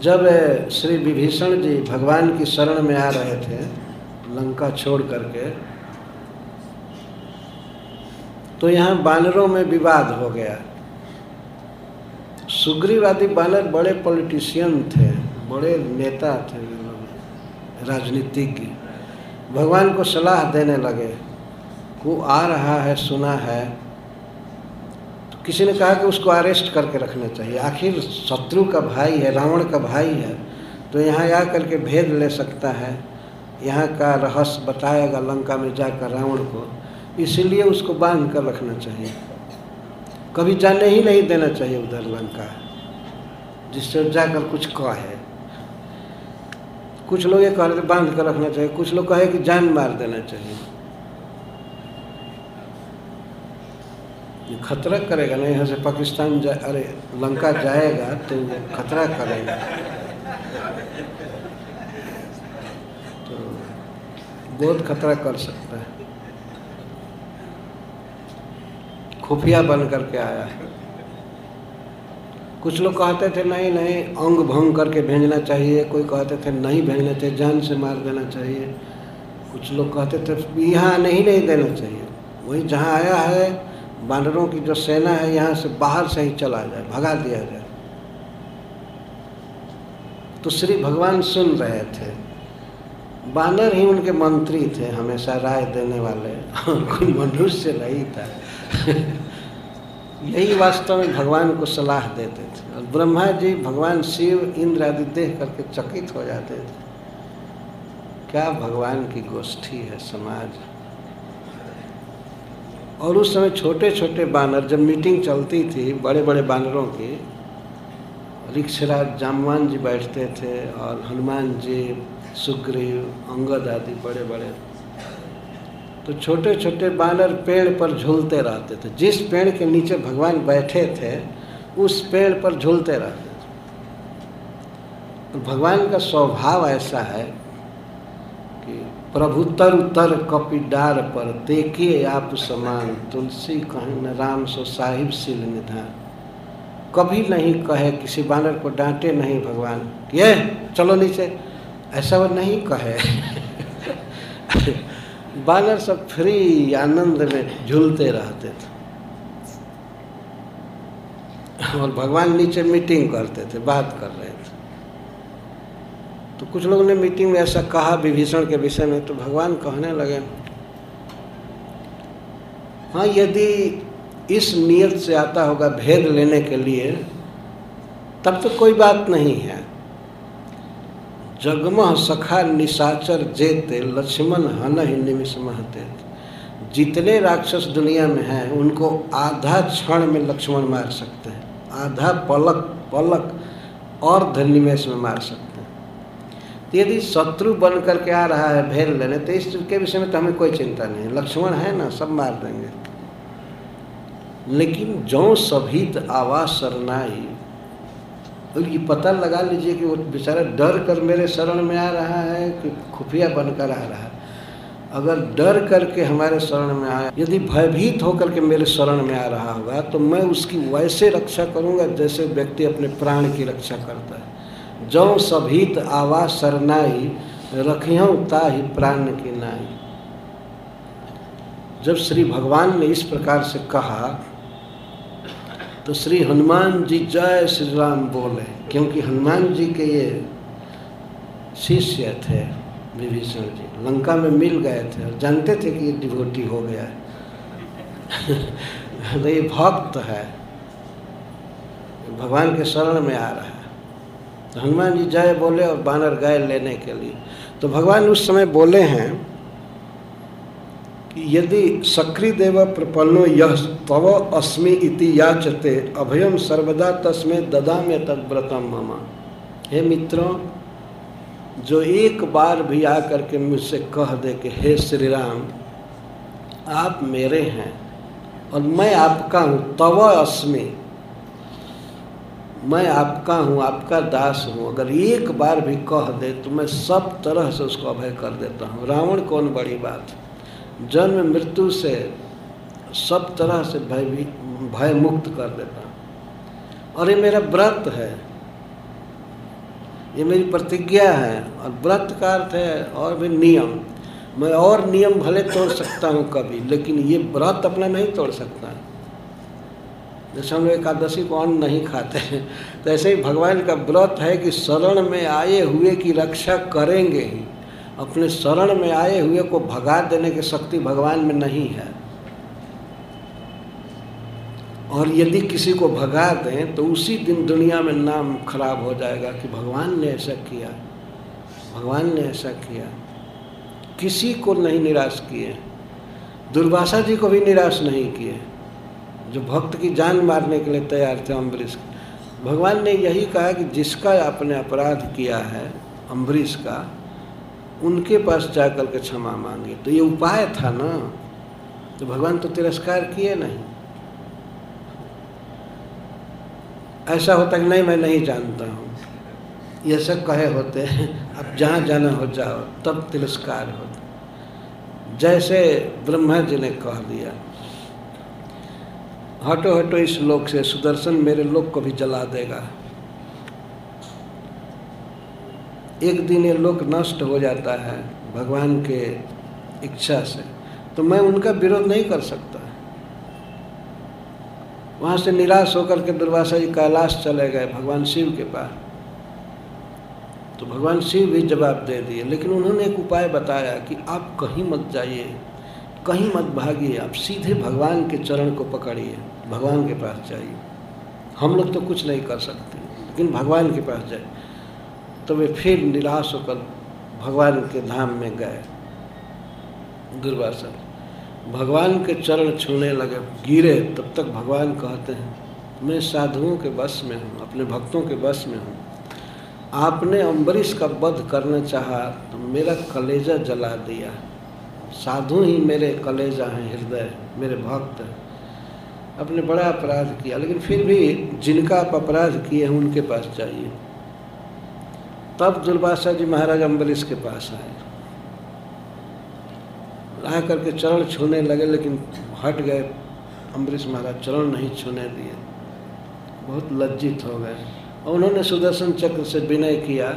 जब श्री विभीषण जी भगवान की शरण में आ रहे थे, लंका छोड़ करके तो यहाँ बानरों में विवाद हो गया। सुग्रीवादी बानर बड़े पॉलिटिशियन थे, बड़े नेता थे राजनीतिज्ञ। भगवान को सलाह देने लगे को आ रहा है, सुना है। तो किसी ने कहा कि उसको अरेस्ट करके रखना चाहिए। आखिर शत्रु का भाई है, रावण का भाई है तो यहाँ आ करके भेद ले सकता है। यहाँ का रहस्य बताएगा लंका में जाकर रावण को। इसीलिए उसको बाँध कर रखना चाहिए। कभी जाने ही नहीं देना चाहिए उधर लंका। जिससे जाकर कुछ कहे। कुछ लोग ये कह रहे थे, बाँध कर रखना चाहिए। कुछ लोग कहे कि जान मार देना चाहिए। ये खतरा करेगा ना, यहाँ से पाकिस्तान जा, अरे, लंका जाएगा तो खतरा करेगा। तो बहुत खतरा कर सकता है। खुफिया बन करके आया है। कुछ लोग कहते थे, नहीं नहीं, अंग भंग करके भेजना चाहिए। कोई कहते थे, नहीं भेजना चाहिए, जान से मार देना चाहिए। कुछ लोग कहते थे, यहाँ नहीं नहीं देना चाहिए। वही जहाँ आया है, बानरों की जो सेना है, यहाँ से बाहर से ही चला जाए, भगा दिया जाए। तो श्री भगवान सुन रहे थे। बानर ही उनके मंत्री थे, हमेशा राय देने वाले। *laughs* कोई मनुष्य नहीं था। यही वास्तव में भगवान को सलाह देते थे। और ब्रह्मा जी भगवान शिव, इंद्र आदि देख करके चकित हो जाते थे। क्या भगवान की गोष्ठी है समाज? और उस समय छोटे छोटे बानर जब मीटिंग चलती थी बड़े बड़े बानरों की ऋक्षराज जामवान जी बैठते थे और हनुमान जी, सुग्रीव, अंगद आदि बड़े बड़े तो छोटे छोटे बानर पेड़ पर झूलते रहते थे। जिस पेड़ के नीचे भगवान बैठे थे, उस पेड़ पर झूलते रहते थे। तो भगवान का स्वभाव ऐसा है कि प्रभु तर तर कपि डार पर देखिए आप समान, तुलसी कहें न राम सो साहिब सिल निधान। कभी नहीं कहे किसी बानर को डांटे नहीं भगवान, ये, चलो नीचे। ऐसा वो नहीं कहे। बानर सब फ्री आनंद में झूलते रहते थे। और भगवान नीचे मीटिंग करते थे, बात कर रहे थे। तो कुछ लोगों ने मीटिंग में ऐसा कहा, विभीषण के विषय में तो भगवान कहने लगे हाँ यदि इस नियत से आता होगा भेद लेने के लिए, तब तो कोई बात नहीं है। जगमह सखा निशाचर जेते, लक्ष्मण हन ही निमिष महते जितने राक्षस दुनिया में हैं, उनको आधा क्षण में लक्ष्मण मार सकते हैं। आधा पलक पलक और धनिमेश में मार सकते हैं। तो यदि शत्रु बन करके आ रहा है, भेद लेने तो इस के विषय में तो हमें कोई चिंता नहीं है। लक्ष्मण है ना, सब मार देंगे। लेकिन जो सभीत आवाज़ सरनाई और ये पता लगा लीजिए कि वो बेचारा डर कर मेरे शरण में आ रहा है कि खुफिया बनकर आ रहा है। अगर डर करके हमारे शरण में आया, यदि भयभीत होकर के मेरे शरण में आ रहा होगा तो मैं उसकी वैसे रक्षा करूँगा जैसे व्यक्ति अपने प्राण की रक्षा करता है। जो सभीत आवाज़ सरनाई रखियों ताही प्राण की नाई। जब श्री भगवान ने इस प्रकार से कहा तो श्री हनुमान जी जय श्री राम बोले, क्योंकि हनुमान जी के ये शिष्य थे विभीषण जी, लंका में मिल गए थे और जानते थे कि ये डिवोटी हो गया है। *laughs* तो ये भक्त है, भगवान के शरण में आ रहा है। तो हनुमान जी जय बोले और बानर गए लेने के लिए। तो भगवान उस समय बोले हैं यदि सक्रिदेव प्रपन्नो यह तव अस्मि इति याचते अभयम सर्वदा तस्में ददा में तद्व्रतम ममा। हे मित्रों, जो एक बार भी आकर के मुझसे कह दे कि, हे श्री राम आप मेरे हैं और मैं आपका हूँ, तव अस्मि। मैं आपका हूँ, आपका दास हूँ। अगर एक बार भी कह दे तो मैं सब तरह से उसको अभय कर देता हूँ। रावण कौन बड़ी बात जन्म मृत्यु से सब तरह से भय भय मुक्त कर देता। और ये मेरा व्रत है। ये मेरी प्रतिज्ञा है। और व्रत का अर्थ है और भी नियम। मैं और नियम भले तोड़ सकता हूँ कभी, लेकिन ये व्रत अपना नहीं तोड़ सकता। जैसे हम लोग एकादशी को अन्न नहीं खाते हैं तो ऐसे ही भगवान का व्रत है कि शरण में आए हुए की रक्षा करेंगे ही। अपने शरण में आए हुए को भगा देने की शक्ति भगवान में नहीं है। और यदि किसी को भगा दें तो उसी दिन दुनिया में नाम खराब हो जाएगा कि भगवान ने ऐसा किया, भगवान ने ऐसा किया। किसी को नहीं निराश किए। दुर्वासा जी को भी निराश नहीं किए। जो भक्त की जान मारने के लिए तैयार थे अम्बरीश। भगवान ने यही कहा कि जिसका आपने अपराध किया है, अम्बरीश का उनके पास जाकर के क्षमा मांगे। तो ये उपाय था ना। तो भगवान तो तिरस्कार किए नहीं। ऐसा होता कि नहीं, मैं नहीं जानता हूँ। ये सब कहे होते हैं अब जहाँ जाना हो जाओ, तब तिरस्कार होता जैसे ब्रह्मा जी ने कह दिया, हटो हटो इस लोक से, सुदर्शन मेरे लोक को भी जला देगा। एक दिन ये लोक नष्ट हो जाता है भगवान के इच्छा से। तो मैं उनका विरोध नहीं कर सकता। वहाँ से निराश होकर के दुर्वासा जी कैलाश चले गए भगवान शिव के पास। तो भगवान शिव भी जवाब दे दिए, लेकिन उन्होंने एक उपाय बताया कि आप कहीं मत जाइए, कहीं मत भागिए, आप सीधे भगवान के चरण को पकड़िए, भगवान के पास जाइए। हम लोग तो कुछ नहीं कर सकते, लेकिन भगवान के पास जाए तो वे फिर निराश होकर भगवान के धाम में गए। दुर्वासा भगवान के चरण छूने लगे, गिरे। तब तक भगवान कहते हैं, मैं साधुओं के बस में हूँ, अपने भक्तों के बस में हूँ। आपने अम्बरीश का वध करना चाहा तो मेरा कलेजा जला दिया। साधु ही मेरे कलेजा हैं, हृदय मेरे भक्त हैं। आपने बड़ा अपराध किया, लेकिन फिर भी जिनका आप अपराध किए हैं, उनके पास जाइए। तब दुर्वासा जी महाराज अम्बरीश के पास आए। आ करके चरण छूने लगे, लेकिन हट गए। अम्बरीश महाराज चरण नहीं छूने दिए। बहुत लज्जित हो गए। और उन्होंने सुदर्शन चक्र से विनय किया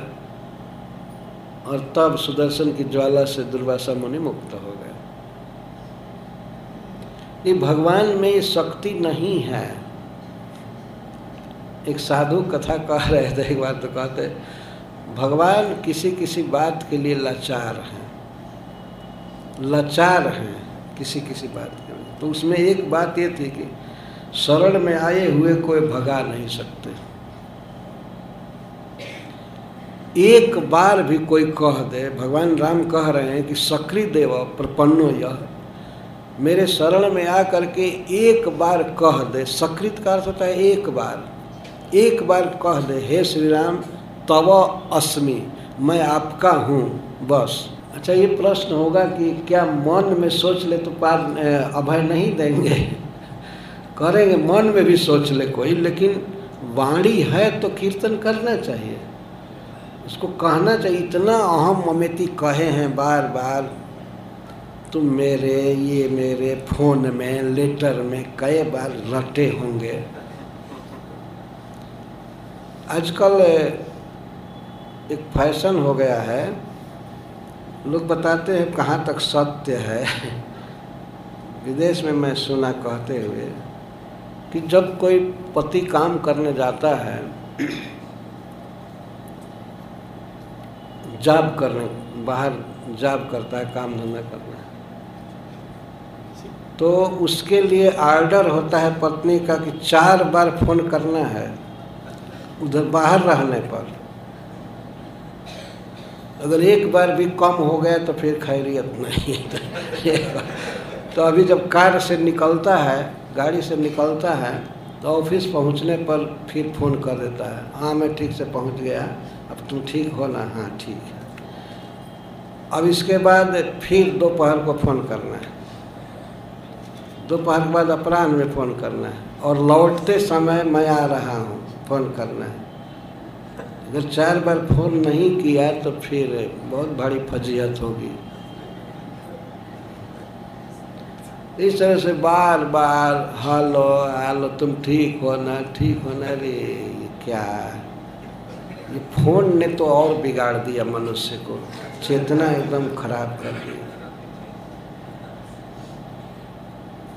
और तब सुदर्शन की ज्वाला से दुर्वासा मुनि मुक्त हो गए। ये भगवान में ये शक्ति नहीं है। एक साधु कथा कह रहे थे, एक बार तो कहते भगवान किसी किसी बात के लिए लाचार हैं। लाचार हैं किसी किसी बात के लिए। तो उसमें एक बात ये थी कि शरण में आए हुए कोई भगा नहीं सकते। एक बार भी कोई कह दे, भगवान राम कह रहे हैं कि सक्री देव प्रपन्नो यह मेरे शरण में आ करके एक बार कह दे। सकृत का अर्थ होता है एक बार। एक बार कह दे, हे श्री राम तव अस्मि, मैं आपका हूँ, बस। अच्छा ये प्रश्न होगा कि क्या मन में सोच ले तो पार अभय नहीं देंगे? *laughs* करेंगे, मन में भी सोच ले कोई, लेकिन वाणी है तो कीर्तन करना चाहिए। उसको कहना चाहिए, इतना अहम ममेती कहे हैं बार बार तुम मेरे, ये मेरे, फ़ोन में, लेटर में कई बार रटे होंगे। आजकल एक फ़ैशन हो गया है। लोग बताते हैं कहाँ तक सत्य है। विदेश में मैं सुना कहते हुए कि जब कोई पति काम करने जाता है, जॉब करने, बाहर जॉब करता है, काम धंधा करना है तो उसके लिए आर्डर होता है पत्नी का कि चार बार फ़ोन करना है, उधर बाहर रहने पर। अगर एक बार भी कम हो गया तो फिर खैरियत नहीं तो अभी जब कार से निकलता है, गाड़ी से निकलता है तो ऑफ़िस पहुँचने पर फिर फ़ोन कर देता है हाँ मैं ठीक से पहुँच गया, अब तुम ठीक हो ना? हाँ ठीक है। अब इसके बाद फिर दोपहर को फ़ोन करना है। दोपहर के बाद अपराह्न में फ़ोन करना है और लौटते समय मैं आ रहा हूँ, फ़ोन करना है। अगर चार बार फ़ोन नहीं किया तो फिर बहुत भारी फजीहत होगी। इस तरह से बार बार, हेलो हेलो, तुम ठीक हो ना? ठीक हो ना? अरे क्या? ये फ़ोन ने तो और बिगाड़ दिया मनुष्य को। चेतना एकदम खराब कर दी।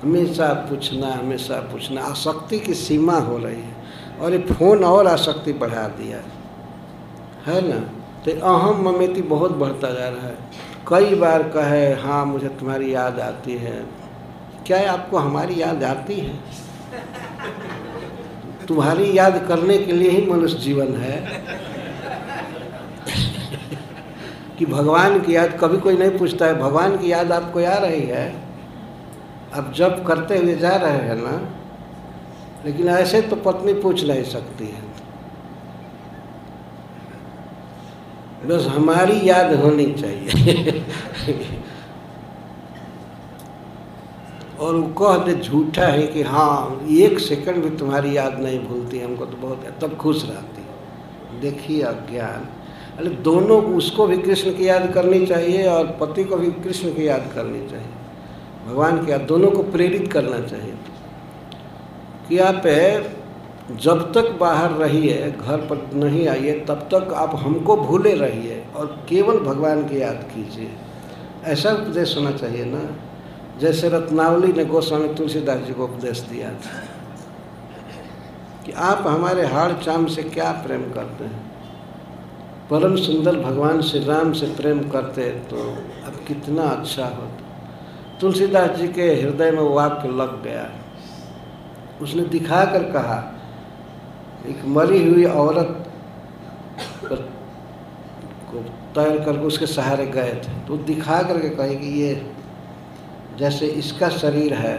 हमेशा पूछना हमेशा पूछना। आसक्ति की सीमा हो रही है। और ये फ़ोन और आसक्ति बढ़ा दिया। है ना? तो अहम ममेती बहुत बढ़ता जा रहा है। कई बार कहे हाँ मुझे तुम्हारी याद आती है। क्या आपको हमारी याद आती है? तुम्हारी याद करने के लिए ही मनुष्य जीवन है। कि भगवान की याद, कभी कोई नहीं पूछता है, भगवान की याद आपको आ रही है? अब जब करते हुए जा रहे हैं ना? लेकिन ऐसे तो पत्नी पूछ नहीं सकती है। बस हमारी याद होनी चाहिए। और वो कह दे झूठा है कि हाँ एक सेकंड भी तुम्हारी याद नहीं भूलती, हमको तो बहुत तब खुश रहती। देखिए अज्ञान। अरे, दोनों उसको भी कृष्ण की याद करनी चाहिए और पति को भी कृष्ण की याद करनी चाहिए। भगवान की याद दोनों को प्रेरित करना चाहिए। कि आप जब तक बाहर रहिए घर पर नहीं आइए तब तक आप हमको भूले रहिए और केवल भगवान की याद कीजिए। ऐसा उपदेश होना चाहिए ना। जैसे रत्नावली ने गोस्वामी तुलसीदास जी को उपदेश दिया था कि आप हमारे हाड़ चाम से क्या प्रेम करते हैं? परम सुंदर भगवान श्री राम से प्रेम करते तो अब कितना अच्छा होता। तुलसीदास जी के हृदय में वाक्य लग गया। उसने दिखा कर कहा एक मरी हुई औरत को तैर करके उसके सहारे गए थे। तो दिखा करके कहे कि ये जैसे इसका शरीर है,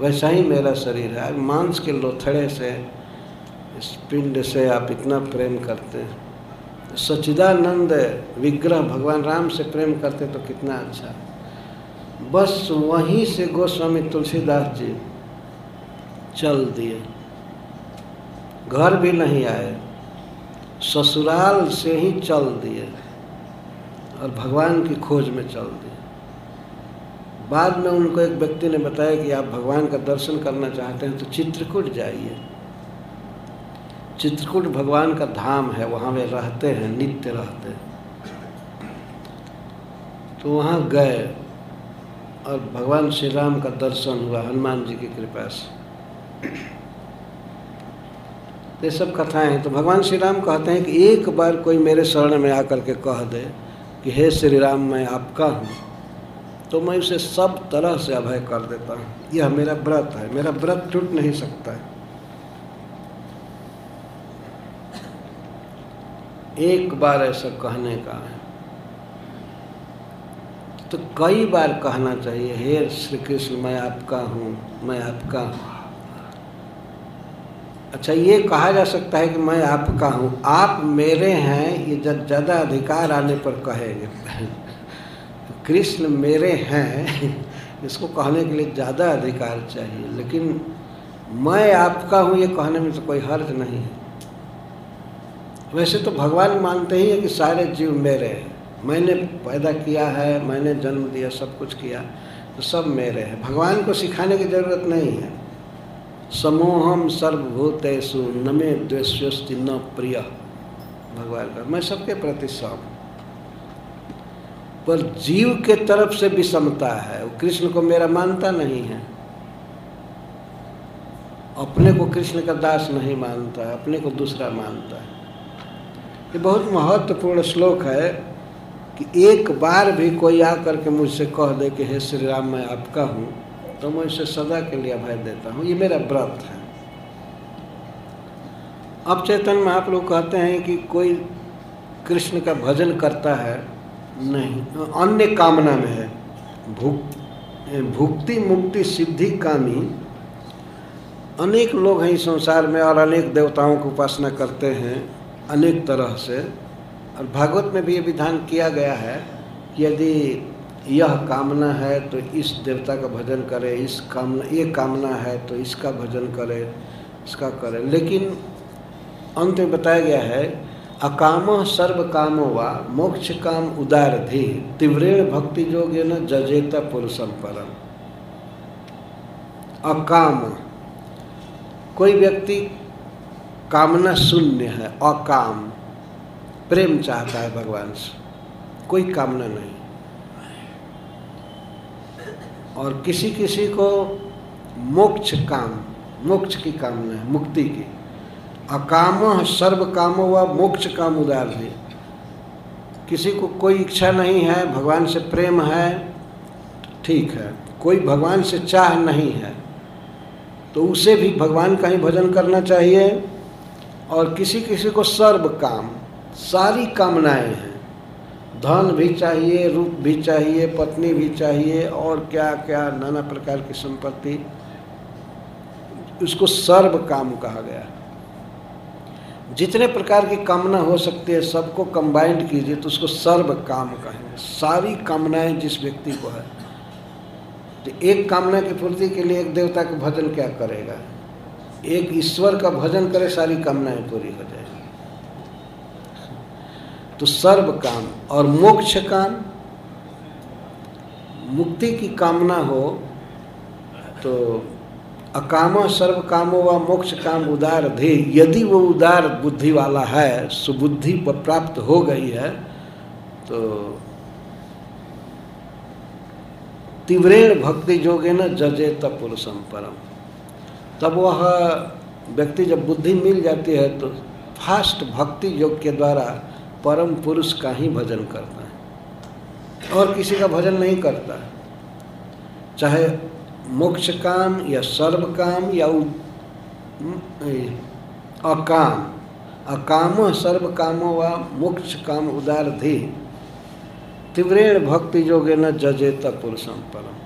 वैसा ही मेरा शरीर है। मांस के लोथड़े से, इस पिंड से आप इतना प्रेम करते हैं। सच्चिदानंद विग्रह भगवान राम से प्रेम करते तो कितना अच्छा। बस वहीं से गोस्वामी तुलसीदास जी चल दिए। घर भी नहीं आए, ससुराल से ही चल दिए और भगवान की खोज में चल दिए। बाद में उनको एक व्यक्ति ने बताया कि आप भगवान का दर्शन करना चाहते हैं तो चित्रकूट जाइए। चित्रकूट भगवान का धाम है, वहाँ वे रहते हैं, नित्य रहते हैं। तो वहाँ गए और भगवान श्री राम का दर्शन हुआ, हनुमान जी की कृपा से। ये सब कथाएँ हैं। तो भगवान श्री राम कहते हैं कि एक बार कोई मेरे शरण में आकर के कह दे कि हे श्री राम मैं आपका हूँ। तो मैं उसे सब तरह से अभय कर देता हूँ। यह मेरा व्रत है। मेरा व्रत टूट नहीं सकता है। एक बार ऐसा कहने का है। तो कई बार कहना चाहिए, हे श्री कृष्ण, मैं आपका हूँ, मैं आपका हूँ। अच्छा ये कहा जा सकता है कि मैं आपका हूँ। आप मेरे हैं, ये जब ज़्यादा अधिकार आने पर कहेंगे। कृष्ण मेरे हैं, इसको कहने के लिए ज़्यादा अधिकार चाहिए। लेकिन मैं आपका हूँ, ये कहने में तो कोई हर्ज नहीं है। वैसे तो भगवान मानते ही है कि सारे जीव मेरे हैं। मैंने पैदा किया है, मैंने जन्म दिया, सब कुछ किया तो सब मेरे हैं। भगवान को सिखाने की ज़रूरत नहीं है। समूहम सर्वभूतेषु न मे न प्रिय। भगवान का मैं सबके प्रति सब पर जीव के तरफ़ से विषमता है। वो कृष्ण को मेरा मानता नहीं है। अपने को कृष्ण का दास नहीं मानता है, अपने को दूसरा मानता है। ये बहुत महत्वपूर्ण श्लोक है कि एक बार भी कोई आकर के मुझसे कह दे कि, हे श्री राम, मैं आपका हूँ। तो मैं इसे सदा के लिए अभय देता हूँ। ये मेरा व्रत है। अब चेतन में आप लोग कहते हैं कि कोई कृष्ण का भजन करता है, नहीं, अन्य कामना में है। भुक भुक्ति, मुक्ति, सिद्धि कामी। अनेक लोग हैं इस संसार में और अनेक देवताओं की उपासना करते हैं अनेक तरह से। और भागवत में भी ये विधान किया गया है कि यदि यह कामना है तो इस देवता का भजन करे, इस कामना, ये कामना है तो इसका भजन करे, इसका करे। लेकिन अंत में बताया गया है, अकाम सर्व काम व मोक्ष काम उदार धी तीव्रेण भक्ति जोगे न जजेता पुरुषम परम। अकाम, कोई व्यक्ति कामना शून्य है, अकाम, प्रेम चाहता है भगवान से, कोई कामना नहीं। और किसी किसी को मोक्ष काम, मोक्ष की कामना है, मुक्ति की। अकाम सर्व कामो व मोक्ष काम उदार है। किसी को कोई इच्छा नहीं है, भगवान से प्रेम है, ठीक है। कोई भगवान से चाह नहीं है तो उसे भी भगवान का ही भजन करना चाहिए। और किसी किसी को सर्व काम सारी कामनाएँ हैं। धन भी चाहिए, रूप भी चाहिए, पत्नी भी चाहिए और क्या क्या नाना प्रकार की संपत्ति उसको सर्व काम कहा गया जितने प्रकार की कामना हो सकती है, सबको कंबाइंड कीजिए तो उसको सर्व काम कहेंगे। सारी कामनाएँ जिस व्यक्ति को है तो एक कामना की पूर्ति के लिए एक देवता का भजन क्या करेगा? एक ईश्वर का भजन करे, सारी कामनाएँ पूरी हो जाएगी। तो सर्व काम और मोक्ष काम मुक्ति की कामना हो तो अकाम सर्व कामों व मोक्ष काम उदार धी। यदि वो उदार बुद्धि वाला है, सुबुद्धि प्राप्त हो गई है तो तीव्रेण भक्ति जोगे न जजे तब पुरुषम परम। तब वह व्यक्ति जब बुद्धि मिल जाती है तो फास्ट भक्ति योग के द्वारा परम पुरुष का ही भजन करता है। और किसी का भजन नहीं करता। चाहे मोक्ष काम या सर्व काम या अकाम। अकाम, सर्व कामो व मोक्ष काम उदार धी तीव्रेण भक्ति जोगे न जजे पुरुषम परम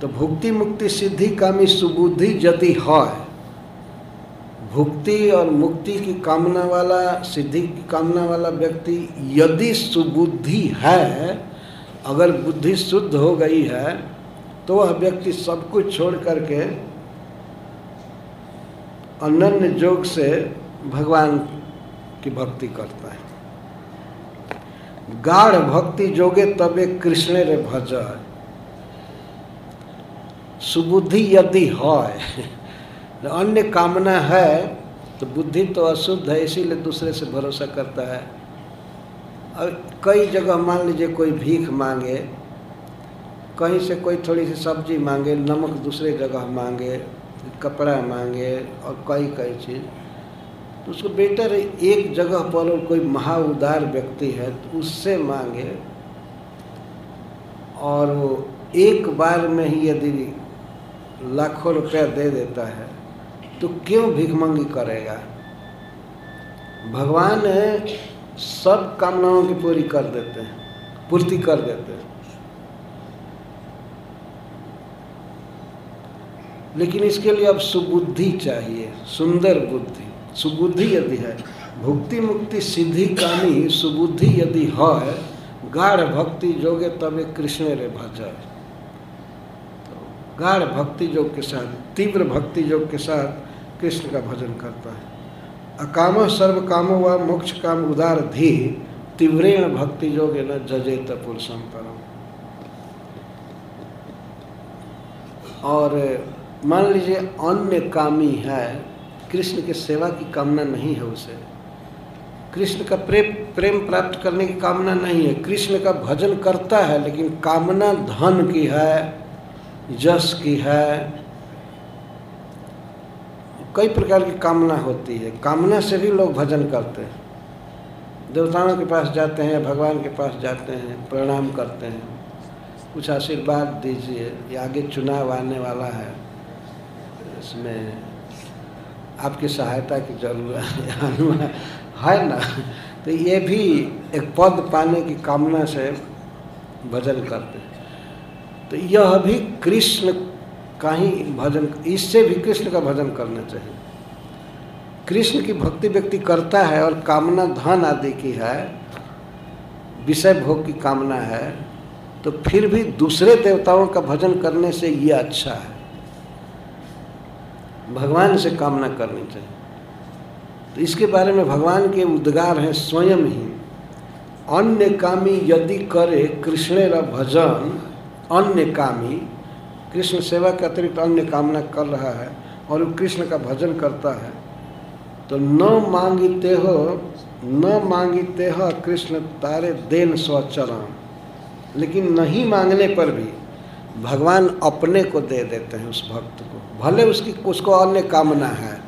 तो भुक्ति मुक्ति सिद्धि कामी सुबुद्धि यदि है भुक्ति और मुक्ति की कामना वाला, सिद्धि की कामना वाला व्यक्ति यदि सुबुद्धि है, अगर बुद्धि शुद्ध हो गई है तो वह व्यक्ति सब कुछ छोड़ करके अनन्य जोग से भगवान की भक्ति करता है। गाढ़ भक्ति जोगे तबे कृष्ण रे भज। सुबुद्धि यदि है अन्य कामना है तो बुद्धि तो अशुद्ध है, इसीलिए दूसरे से भरोसा करता है। और कई जगह मान लीजिए कोई भीख मांगे, कहीं से कोई थोड़ी सी सब्ज़ी मांगे, नमक दूसरे जगह मांगे, कपड़ा मांगे और कई कई चीज़ तो उसको बेटर एक जगह पर कोई महाउदार व्यक्ति है तो उससे मांगे। और वो एक बार में ही यदि लाखों रुपया दे देता है तो क्यों भिखमंगी करेगा? भगवान सब कामनाओं की पूरी कर देते हैं, पूर्ति कर देते हैं। लेकिन इसके लिए अब सुबुद्धि चाहिए, सुंदर बुद्धि। सुबुद्धि यदि है, भुक्ति मुक्ति सिद्धि कामी, सुबुद्धि यदि है, गाढ़ भक्ति जोगे तबे कृष्ण रे भजय तो गाढ़ भक्ति योग के साथ, तीव्र भक्ति योग के साथ कृष्ण का भजन करता है। अकाम सर्व कामो व मोक्ष काम उदार धी, तीव्रेण भक्ति योगे न जजे पुरुषम परम। और, मान लीजिए अन्य कामी है, कृष्ण के सेवा की कामना नहीं है उसे। कृष्ण का प्रेम प्रेम प्राप्त करने की कामना नहीं है। कृष्ण का भजन करता है, लेकिन कामना धन की है, जस की है कई प्रकार की कामना होती है। कामना से भी लोग भजन करते हैं। देवताओं के पास जाते हैं भगवान के पास जाते हैं, प्रणाम करते हैं। कुछ आशीर्वाद दीजिए, ये आगे चुनाव आने वाला है। इसमें आपकी सहायता की ज़रूरत है *laughs* ना? तो ये भी एक पद पाने की कामना से भजन करते हैं। तो यह भी कृष्ण का ही भजन, इससे भी कृष्ण का भजन करना चाहिए। कृष्ण की भक्ति व्यक्ति करता है और कामना धन आदि की है, विषय भोग की कामना है तो फिर भी दूसरे देवताओं का भजन करने से ये अच्छा है। भगवान से कामना करनी चाहिए। तो इसके बारे में भगवान के उद्गार हैं स्वयं ही। अन्य कामी यदि करे कृष्ण भजन, अन्य कामी कृष्ण सेवा के अतिरिक्त अन्य कामना कर रहा है और वो कृष्ण का भजन करता है। तो न मांगते हो, न मांगते हो कृष्ण तारे देन स्वचरण। लेकिन नहीं मांगने पर भी भगवान अपने को दे देते हैं उस भक्त को। भले उसकी, उसको अन्य कामना है।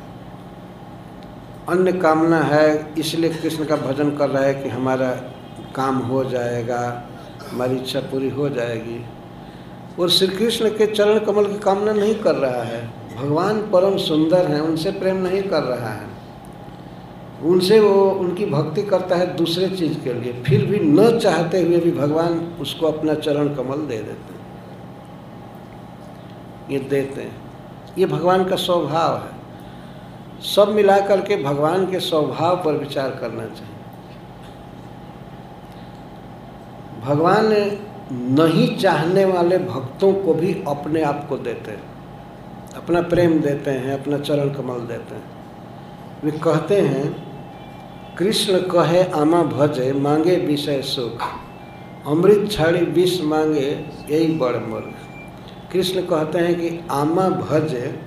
अन्य कामना है, इसलिए कृष्ण का भजन कर रहा है कि हमारा काम हो जाएगा, हमारी इच्छा पूरी हो जाएगी। और श्री कृष्ण के चरण कमल की कामना नहीं कर रहा है। भगवान परम सुंदर हैं, उनसे प्रेम नहीं कर रहा है। उनसे वो, उनकी भक्ति करता है दूसरे चीज़ के लिए। फिर भी न चाहते हुए भी भगवान उसको अपना चरण कमल दे देते हैं। ये देते हैं। ये भगवान का स्वभाव है। सब मिला करके भगवान के स्वभाव पर विचार करना चाहिए। भगवान नहीं चाहने वाले भक्तों को भी अपने आप को देते हैं। अपना प्रेम देते हैं, अपना चरण कमल देते हैं। वे कहते हैं, कृष्ण कहे आमा भजे, मांगे विषय सुख। अमृत छाड़ी विष मांगे, यही बड़ मूर्ख। कृष्ण कहते हैं कि आमा भजे,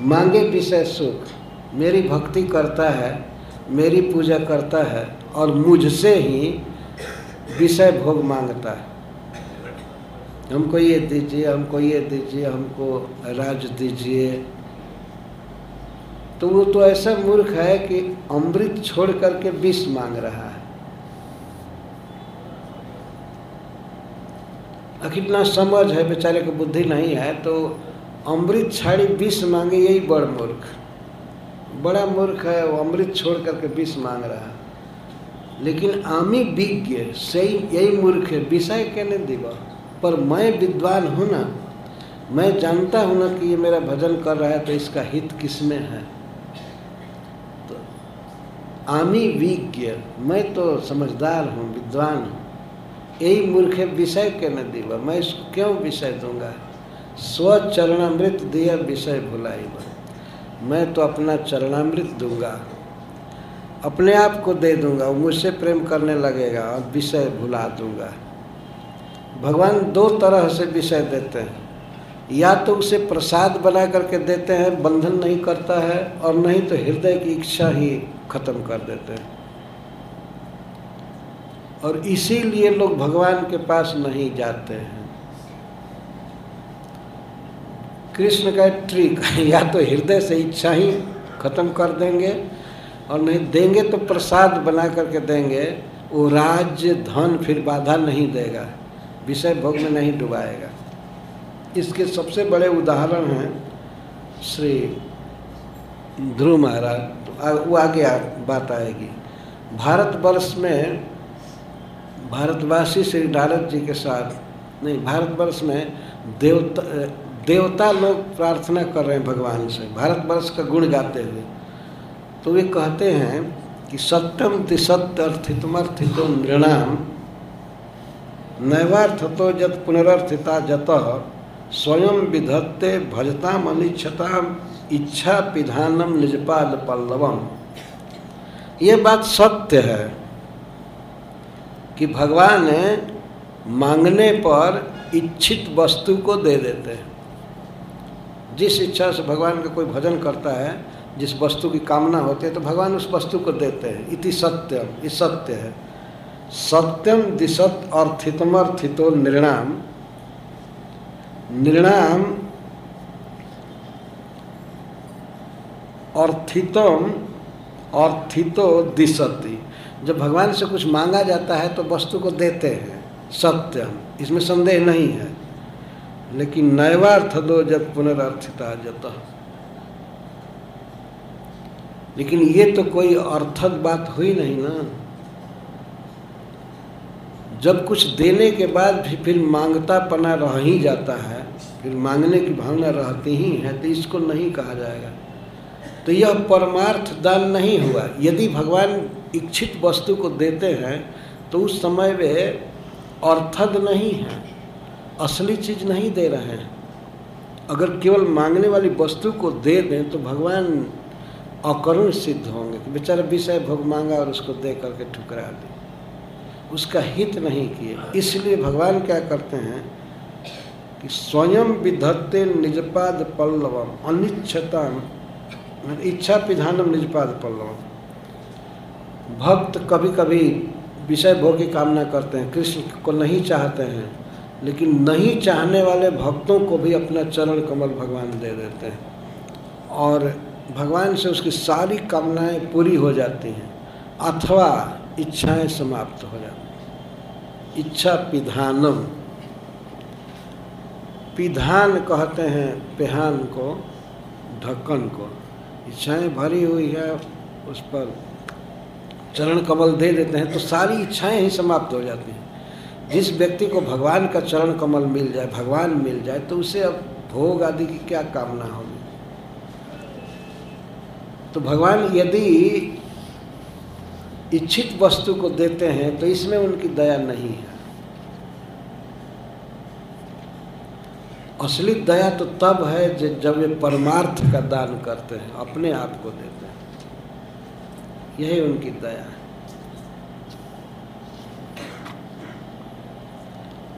मांगे विषय सुख। मेरी भक्ति करता है, मेरी पूजा करता है और मुझसे ही विषय भोग माँगता है। हमको ये दीजिए, हमको ये दीजिए, हमको राज दीजिए। तो वो तो ऐसा मूर्ख है कि अमृत छोड़ करके विष मांग रहा है। कितना समझ है, बेचारे को बुद्धि नहीं है तो अमृत छाड़ी विष मांगे, यही बड़ मूर्ख। बड़ा मूर्ख है, वो अमृत छोड़ करके विष मांग रहा है। लेकिन आमी विज्ञ, सही यही मूर्ख है, विषय कहने दिवा। पर मैं विद्वान हूँ ना, मैं जानता हूँ ना कि ये मेरा भजन कर रहा है तो इसका हित किसमें है? तो आमी विज्ञ, मैं तो समझदार हूँ, विद्वान हूँ। यही मूर्ख है, विषय कहने दिवा। मैं इसको क्यों विषय दूँगा? स्वचरणामृत दिया विषय भुलाई मैं तो अपना चरणामृत दूँगा। अपने आप को दे दूँगा, मुझसे प्रेम करने लगेगा और विषय भुला दूँगा। भगवान दो तरह से विषय देते हैं। या तो उसे प्रसाद बना करके देते हैं, बंधन नहीं करता है, और नहीं तो हृदय की इच्छा ही खत्म कर देते हैं। और इसीलिए लोग भगवान के पास नहीं जाते हैं। कृष्ण का ट्रिक *laughs* या तो हृदय से इच्छा ही खत्म कर देंगे और नहीं देंगे तो प्रसाद बना करके देंगे वो राज्य धन फिर बाधा नहीं देगा विषय भोग में नहीं डुबाएगा। इसके सबसे बड़े उदाहरण हैं श्री ध्रुव महाराज तो वो आगे आ, बात आएगी। भारतवर्ष में भारतवासी श्री नारद जी के साथ नहीं भारतवर्ष में देवता देवता लोग प्रार्थना कर रहे हैं भगवान से भारतवर्ष का गुण गाते हुए। तो वे कहते हैं कि सत्यम तिसत्य अर्थितमर्थितो नृणाम। नैवार्थतो जत पुनरर्थिता जत स्वयं विधत्ते भजताम अनिच्छताम इच्छा पिधानम निजपाद पल्लवम। ये बात सत्य है कि भगवान मांगने पर इच्छित वस्तु को दे देते हैं। जिस इच्छा से भगवान का कोई भजन करता है जिस वस्तु की कामना होती है तो भगवान उस वस्तु को देते हैं। इति सत्यम, ये सत्य है। सत्यम दिशत अर्थितमर्थितो निर्णाम। निर्णाम अर्थितम, अर्थितो दिशति। जब भगवान से कुछ मांगा जाता है तो वस्तु को देते हैं। सत्यम, इसमें संदेह नहीं है। लेकिन नैवार्थ दो जब पुनर्थिता जत। लेकिन ये तो कोई अर्थक बात हुई नहीं ना। जब कुछ देने के बाद भी फिर माँगता पना रह ही जाता है, फिर मांगने की भावना रहती ही है तो इसको नहीं कहा जाएगा। तो यह परमार्थ दान नहीं हुआ। यदि भगवान इच्छित वस्तु को देते हैं तो उस समय वे अर्थद नहीं है, असली चीज़ नहीं दे रहे हैं। अगर केवल मांगने वाली वस्तु को दे दें तो भगवान अकरुण सिद्ध होंगे कि बेचारा विषय भोग मांगा और उसको दे करके ठुकरा दी। उसका हित नहीं किए। इसलिए भगवान क्या करते हैं कि स्वयं विधत्ते निजपाद पल्लवम अनिच्छता इच्छा पिधानम निजपाद पल्लवम। भक्त कभी कभी विषय भोग की कामना करते हैं, कृष्ण को नहीं चाहते हैं, लेकिन नहीं चाहने वाले भक्तों को भी अपना चरण कमल भगवान दे देते हैं। और भगवान से उसकी सारी कामनाएँ पूरी हो जाती हैं, अथवा इच्छाएँ समाप्त हो जाती हैं। इच्छा पिधानम। पिधान कहते हैं, पेहान को, ढक्कन को। इच्छाएँ भरी हुई है, उस पर चरण कमल दे देते हैं तो सारी इच्छाएँ ही समाप्त हो जाती हैं। जिस व्यक्ति को भगवान का चरण कमल मिल जाए, भगवान मिल जाए तो उसे अब भोग आदि की क्या कामना होगी? तो भगवान यदि इच्छित वस्तु को देते हैं तो इसमें उनकी दया नहीं है। असली दया तो तब है जब वे परमार्थ का दान करते हैं, अपने आप को देते हैं। यही उनकी दया है।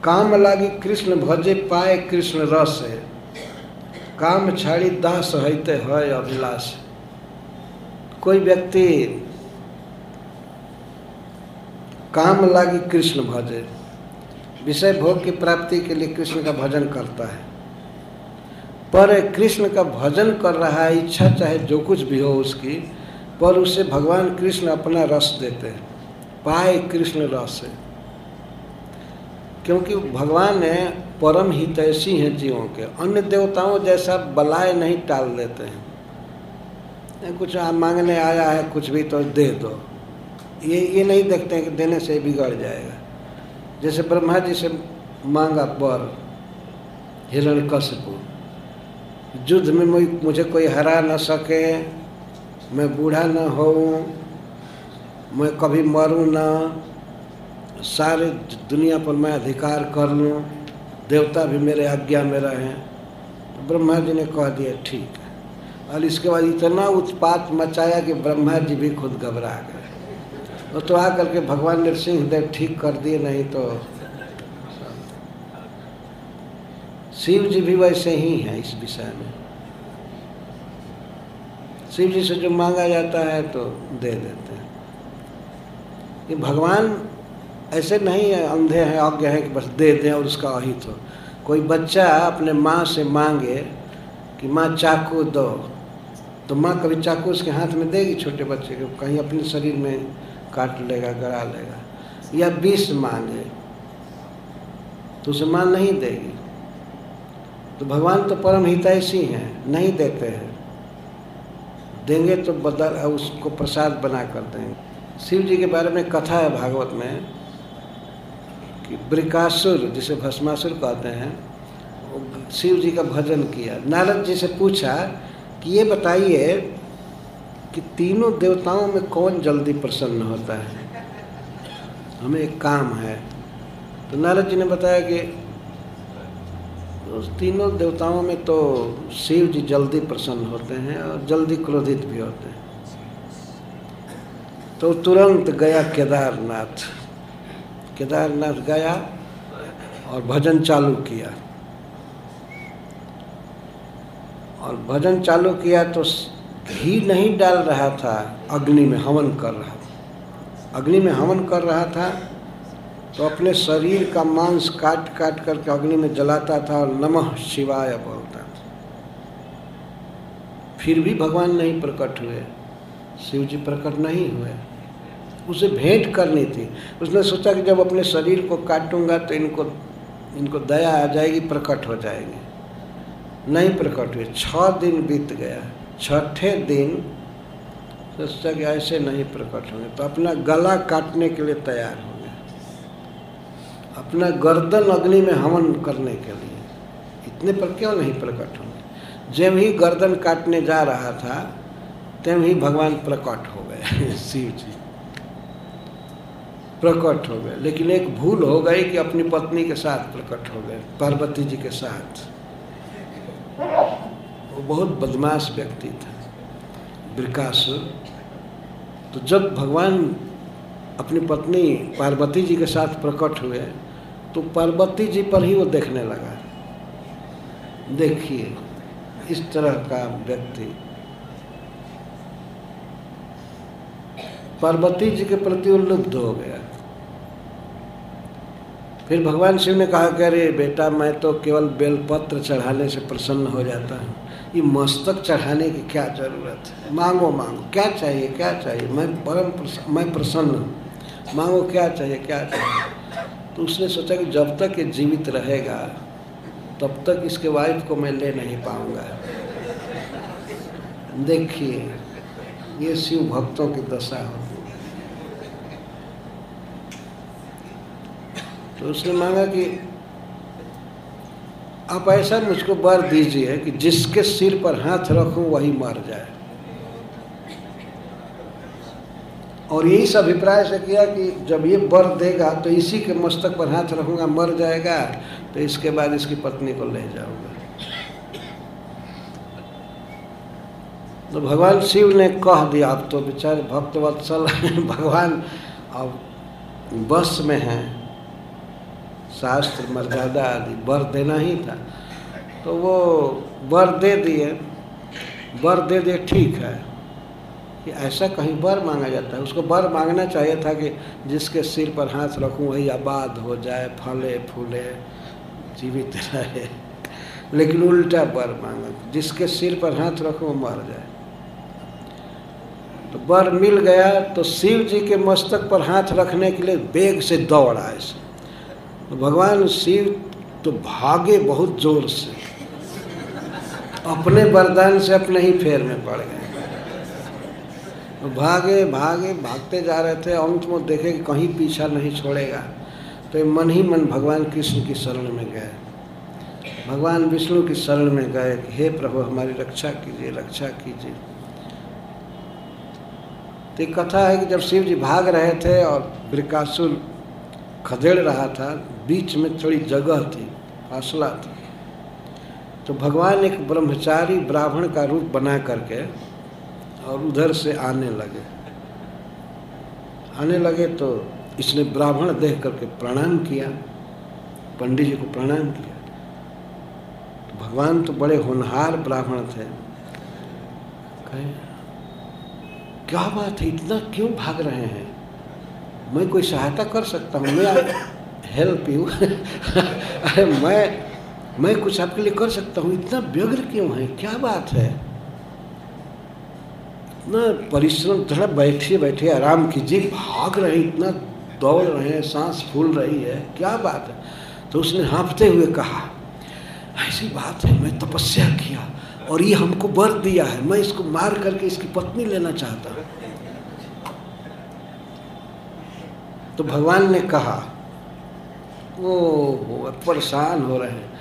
काम लागी कृष्ण भजे पाए कृष्ण रस है। काम छाड़ी दास सहते है अभिलाष। कोई व्यक्ति काम लागी कृष्ण भजे, विषय भोग की प्राप्ति के लिए कृष्ण का भजन करता है। पर कृष्ण का भजन कर रहा है, इच्छा चाहे जो कुछ भी हो उसकी, पर उसे भगवान कृष्ण अपना रस देते हैं। पाए कृष्ण रस है। क्योंकि भगवान है, परम हितैषी हैं जीवों के। अन्य देवताओं जैसा बलाय नहीं टाल देते हैं। कुछ मांगने आया है, कुछ भी तो दे दो। ये ये नहीं देखते हैं कि देने से बिगड़ जाएगा। जैसे ब्रह्मा जी से मांगा पर हिरण कशपू युद्ध में मुझे कोई हरा न सके, मैं बूढ़ा न हो मैं कभी मरूँ न। सारे दुनिया पर मैं अधिकार कर लूँ, देवता भी मेरे आज्ञा में रहें। तो ब्रह्मा जी ने कह दिया, ठीक है। और इसके बाद इतना उत्पात मचाया कि ब्रह्मा जी भी खुद घबरा गए। तो आकर के भगवान नरसिंह देव ठीक कर दिए, नहीं तो शिव जी भी वैसे ही हैं इस विषय में। शिव जी से जो मांगा जाता है तो दे देते हैं। ये भगवान ऐसे नहीं है, अंधे हैं आज्ञा है कि बस दे दें और उसका अहित हो। कोई बच्चा अपने माँ से मांगे कि, माँ, चाकू दो। तो माँ कभी चाकू उसके हाथ में देगी छोटे बच्चे को, कहीं अपने शरीर में काट लेगा, गड़ा लेगा। या विष मांगे तो उसे माँ नहीं देगी। तो भगवान तो परम हितैषी हैं, नहीं देते हैं। देंगे तो बदल उसको प्रसाद बना कर देंगे। शिव जी के बारे में कथा है भागवत में, कि ब्रिकासुर, जिसे भस्मासुर कहते हैं शिव जी का भजन किया। नारद जी से पूछा कि ये बताइए कि तीनों देवताओं में कौन जल्दी प्रसन्न होता है? हमें एक काम है। तो नारद जी ने बताया कि उस तीनों देवताओं में तो शिव जी जल्दी प्रसन्न होते हैं और जल्दी क्रोधित भी होते हैं। तो तुरंत गया केदारनाथ। केदारनाथ गया और भजन चालू किया। और भजन चालू किया तो घी नहीं डाल रहा था, अग्नि में हवन कर रहा। था अग्नि में हवन कर रहा था तो अपने शरीर का मांस काट काट करके अग्नि में जलाता था और नमः शिवाय बोलता था। फिर भी भगवान नहीं प्रकट हुए। शिव जी प्रकट नहीं हुए। उसे भेंट करनी थी। उसने सोचा कि जब अपने शरीर को काटूँगा तो इनको इनको दया आ जाएगी, प्रकट हो जाएगी। नहीं प्रकट हुए। छः दिन बीत गया। छठे दिन सोचा कि ऐसे नहीं प्रकट होंगे। तो अपना गला काटने के लिए तैयार हो गया। अपना गर्दन अग्नि में हवन करने के लिए। इतने पर क्यों नहीं प्रकट होंगे? जब ही गर्दन काटने जा रहा था, तब ही भगवान प्रकट हो गए। *laughs* शिव जी। प्रकट हो गए। लेकिन एक भूल हो गई कि अपनी पत्नी के साथ प्रकट हो गए, पार्वती जी के साथ। वो बहुत बदमाश व्यक्ति था। वृकासुर तो जब भगवान अपनी पत्नी पार्वती जी के साथ प्रकट हुए तो पार्वती जी पर ही वो देखने लगा। देखिए, इस तरह का व्यक्ति। पार्वती जी के प्रति वो लुब्ध हो गया। फिर भगवान शिव ने कहा कि अरे बेटा मैं तो केवल बेलपत्र चढ़ाने से प्रसन्न हो जाता हूँ। ये मस्तक चढ़ाने की क्या ज़रूरत है? मांगो मांगो। क्या चाहिए क्या चाहिए? मैं परम प्रसन्न, मैं प्रसन्न हूँ। मांगो क्या चाहिए क्या चाहिए? तो उसने सोचा कि जब तक ये जीवित रहेगा तब तक इसके वाइफ को मैं ले नहीं पाऊँगा। देखिए ये शिव भक्तों की दशा होती तो उसने मांगा कि आप ऐसा मुझको बर दीजिए कि जिसके सिर पर हाथ रखूँ, वही मर जाए। और यही सब अभिप्राय से किया कि जब ये बर देगा तो इसी के मस्तक पर हाथ रखूँगा, मर जाएगा तो इसके बाद इसकी पत्नी को ले जाऊँगा। तो भगवान शिव ने कह दिया आप तो बेचारे भक्त वत्सल भगवान अब बस में हैं। शास्त्र मर्यादा आदि। वर देना ही था। तो वो वर दे दिए। वर दे दिए, ठीक है। कि ऐसा कहीं वर मांगा जाता है। उसको वर मांगना चाहिए था कि जिसके सिर पर हाथ रखूँ, वही आबाद हो जाए, फले, फूले, जीवित रहे। लेकिन उल्टा वर मांगा। जिसके सिर पर हाथ रखूँ, वो मर जाए। तो वर मिल गया तो शिव जी के मस्तक पर हाथ रखने के लिए बेग से दौड़ा ऐसे। भगवान शिव तो भागे बहुत ज़ोर से। अपने वरदान से अपने ही फेर में पड़ गए। भागे भागे, भागते जा रहे थे, अंत में देखे कि कहीं पीछा नहीं छोड़ेगा। तो मन ही मन भगवान कृष्ण की शरण में गए। भगवान विष्णु की शरण में गए हे प्रभु, हमारी रक्षा कीजिए रक्षा कीजिए। तो कथा है कि जब शिव जी भाग रहे थे और वृकासुर खदेड़ रहा था बीच में थोड़ी जगह थी, फासला था। तो भगवान एक ब्रह्मचारी ब्राह्मण का रूप बना करके और उधर से आने लगे। आने लगे तो इसने ब्राह्मण देख करके प्रणाम किया, पंडित जी को प्रणाम किया। तो भगवान तो बड़े होनहार ब्राह्मण थे। कहे, क्या बात है, इतना क्यों भाग रहे हैं? मैं कोई सहायता कर सकता हूँ, मैं हेल्प यू *laughs* अरे मैं मैं कुछ आपके लिए कर सकता हूँ? इतना व्यग्र क्यों है? क्या बात है? इतना परिश्रम, थोड़ा बैठिए बैठिए, आराम कीजिए। भाग रहे इतना दौड़ रहे हैं, सांस फूल रही है। क्या बात है? तो उसने हाँफते हुए कहा, ऐसी बात है, मैं तपस्या किया और ये हमको बर दिया है। मैं इसको मार करके इसकी पत्नी लेना चाहता हूँ। तो भगवान ने कहा वो परेशान हो रहे हैं।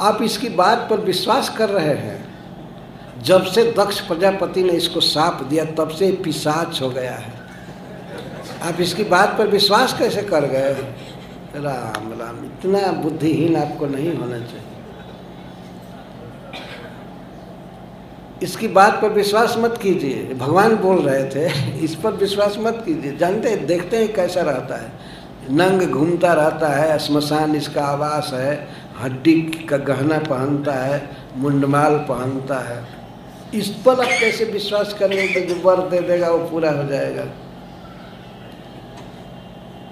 आप इसकी बात पर विश्वास कर रहे हैं। जब से दक्ष प्रजापति ने इसको साप दिया, तब से पिशाच हो गया है। आप इसकी बात पर विश्वास कैसे कर गए राम राम, इतना बुद्धिहीन आपको नहीं होना चाहिए। इसकी बात पर विश्वास मत कीजिए। भगवान बोल रहे थे, इस पर विश्वास मत कीजिए। जानते हैं, देखते हैं कैसा रहता है। नंग घूमता रहता है श्मशान इसका आवास है, हड्डी का गहना पहनता है, मुंडमाल पहनता है। इस पर आप कैसे विश्वास करेंगे कि जो वर दे देगा, वो पूरा हो जाएगा?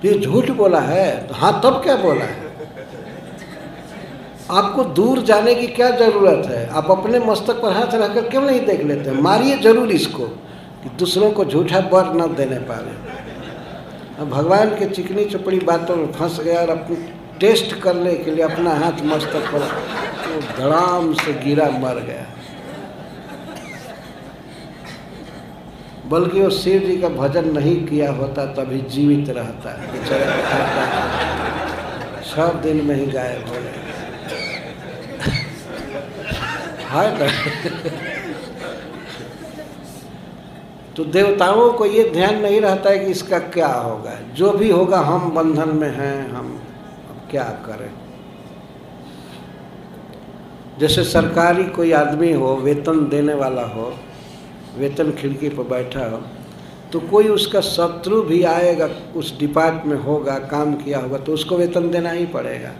ये झूठ बोला है? तो हाँ तब क्या बोला है? आपको दूर जाने की क्या ज़रूरत है? आप अपने मस्तक पर हाथ रखकर क्यों नहीं देख लेते? मारिए ज़रूर इसको, कि दूसरों को झूठा बर न देने पाए। अब भगवान के चिकनी चपड़ी बातों में फंस गया और अपनी टेस्ट करने के लिए अपना हाथ मस्तक पर तो धड़ाम से गिरा मर गया। बल्कि वो शिव जी का भजन नहीं किया होता, तभी जीवित रहता सब दिन में ही गायब हो गए है। ना तो देवताओं को ये ध्यान नहीं रहता है कि इसका क्या होगा। जो भी होगा, हम बंधन में हैं, हम क्या करें? जैसे सरकारी कोई आदमी हो, वेतन देने वाला हो, वेतन खिड़की पर बैठा हो तो कोई उसका शत्रु भी आएगा, उस डिपार्ट में होगा, काम किया होगा तो उसको वेतन देना ही पड़ेगा।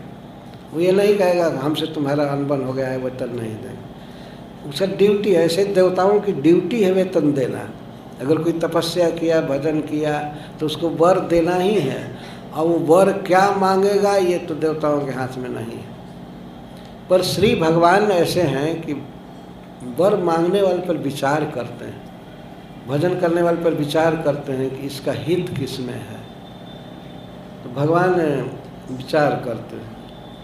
वो ये नहीं कहेगा, हमसे तुम्हारा अनबन हो गया है, वेतन नहीं देंगे। उसका ड्यूटी है, ऐसे देवताओं की ड्यूटी है वेतन देना। अगर कोई तपस्या किया, भजन किया तो उसको वर देना ही है। और वो वर क्या मांगेगा, ये तो देवताओं के हाथ में नहीं है। पर श्री भगवान ऐसे हैं कि वर मांगने वाले पर विचार करते हैं। भजन करने वाले पर विचार करते हैं कि इसका हित किसमें है। तो भगवान विचार करते हैं।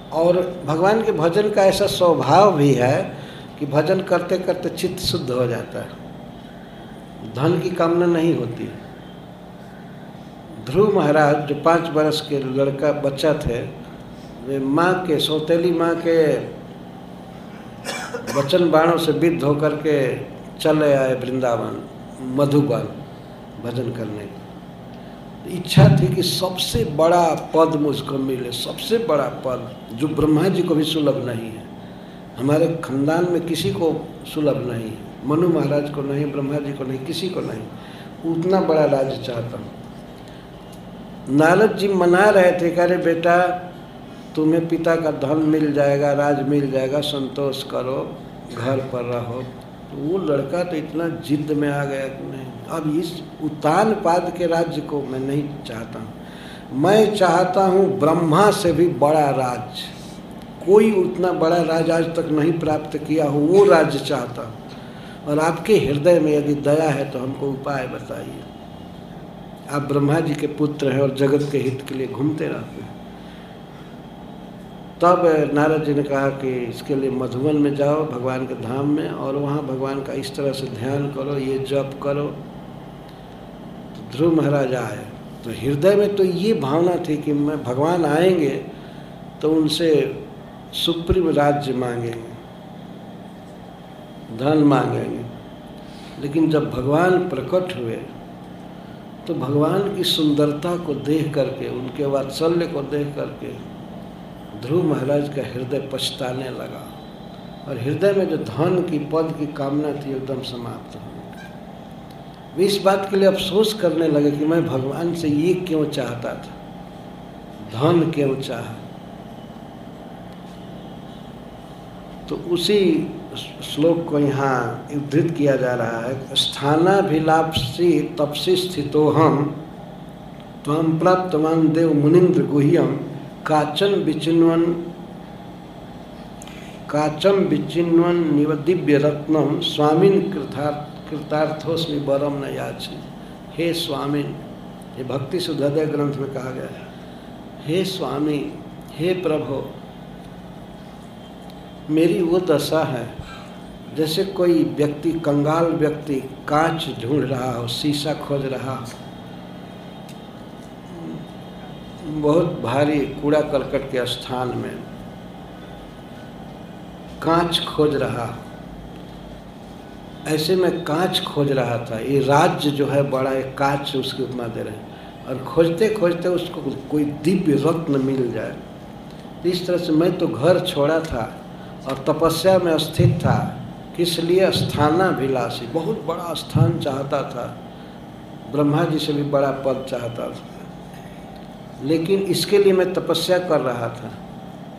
और भगवान के भजन का ऐसा स्वभाव भी है कि भजन करते करते चित्त शुद्ध हो जाता है। धन की कामना नहीं होती। ध्रुव महाराज जो पाँच बरस के लड़का बच्चा थे, वे माँ के, सौतेली माँ के वचन बाणों से विद्ध होकर के चले आए वृंदावन, मधुबन भजन करने। की इच्छा थी कि सबसे बड़ा पद मुझको मिले, सबसे बड़ा पद, जो ब्रह्मा जी को भी सुलभ नहीं है। हमारे खानदान में किसी को सुलभ नहीं है। मनु महाराज को नहीं, ब्रह्मा जी को नहीं, किसी को नहीं। उतना बड़ा राज्य चाहता हूँ। नारद जी मना रहे थे कह रहे बेटा, तुम्हें पिता का धन मिल जाएगा, राज मिल जाएगा, संतोष करो, घर पर रहो। तो वो लड़का तो इतना जिद में आ गया कि नहीं अब इस उतान पाद के राज्य को मैं नहीं चाहता हूँ। मैं चाहता हूँ ब्रह्मा से भी बड़ा राज। कोई उतना बड़ा राज आज तक नहीं प्राप्त किया हो, वो राज्य चाहता हूँ। और आपके हृदय में यदि दया है तो हमको उपाय बताइए। आप ब्रह्मा जी के पुत्र हैं और जगत के हित के लिए घूमते रहते हैं। तब नारद जी ने कहा कि इसके लिए मधुबन में जाओ, भगवान के धाम में, और वहाँ भगवान का इस तरह से ध्यान करो, ये जप करो। तो ध्रुव महाराज आए। तो हृदय में तो ये भावना थी कि मैं, भगवान आएँगे तो उनसे सुप्रीम राज्य मांगेंगे। धन मांगेंगे। लेकिन जब भगवान प्रकट हुए तो भगवान की सुंदरता को देख करके, उनके वात्सल्य को देख करके ध्रुव महाराज का हृदय पछताने लगा। और हृदय में जो धन की, पद की कामना थी, एकदम समाप्त हो वे इस बात के लिए अफसोस करने लगे कि मैं भगवान से ये क्यों चाहता था? धन क्यों चाह? तो उसी श्लोक को यहाँ उद्धृत किया जा रहा है, स्थानाभिलापसी तपसी स्थितो हम तम प्राप्तवान देव मुनिंद्र गुह्यम काचन विचिन्वन काचम विचिन्वन निव दिव्य रत्नम स्वामीन कृतार्थ कृतार्थोस्मि बरम न याची। हे स्वामीन, ये भक्ति सुधदय ग्रंथ में कहा गया है, हे स्वामी, हे प्रभु मेरी वो दशा है, जैसे कोई व्यक्ति, कंगाल व्यक्ति कांच ढूंढ रहा हो, शीशा खोज रहा बहुत भारी कूड़ा करकट के स्थान में कांच खोज रहा ऐसे में कांच खोज रहा था। ये राज्य जो है, बड़ा एक कांच उसकी उपमा दे रहे और खोजते खोजते उसको कोई दिव्य रत्न मिल जाए। इस तरह से मैं तो घर छोड़ा था। और तपस्या में स्थित था। किस लिए? स्थानाभिलाषी। बहुत बड़ा स्थान चाहता था। ब्रह्मा जी से भी बड़ा पद चाहता था। लेकिन इसके लिए मैं तपस्या कर रहा था।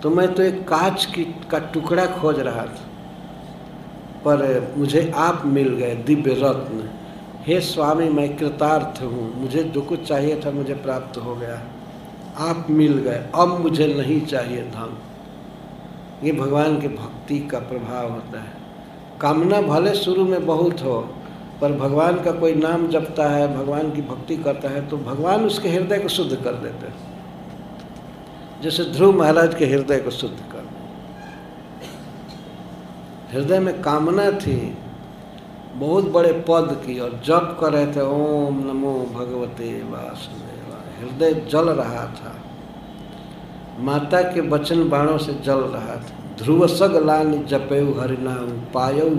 तो मैं तो एक कांच की, का टुकड़ा खोज रहा था। पर मुझे आप मिल गए, दिव्य रत्न। हे स्वामी, मैं कृतार्थ हूँ। मुझे जो कुछ चाहिए था, मुझे प्राप्त हो गया। आप मिल गए। अब मुझे नहीं चाहिए धन। ये भगवान के भक्ति का प्रभाव होता है। कामना भले शुरू में बहुत हो, पर भगवान का कोई नाम जपता है, भगवान की भक्ति करता है तो भगवान उसके हृदय को शुद्ध कर देते हैं। जैसे ध्रुव महाराज के हृदय को शुद्ध कर हृदय में कामना थी, बहुत बड़े पद की और जप कर रहे थे, ओम नमो भगवते वासुदेवा हृदय जल रहा था। माता के वचन बाणों से जल रहा था। ध्रुव सग लान जपेऊ हरिनाम, पायऊ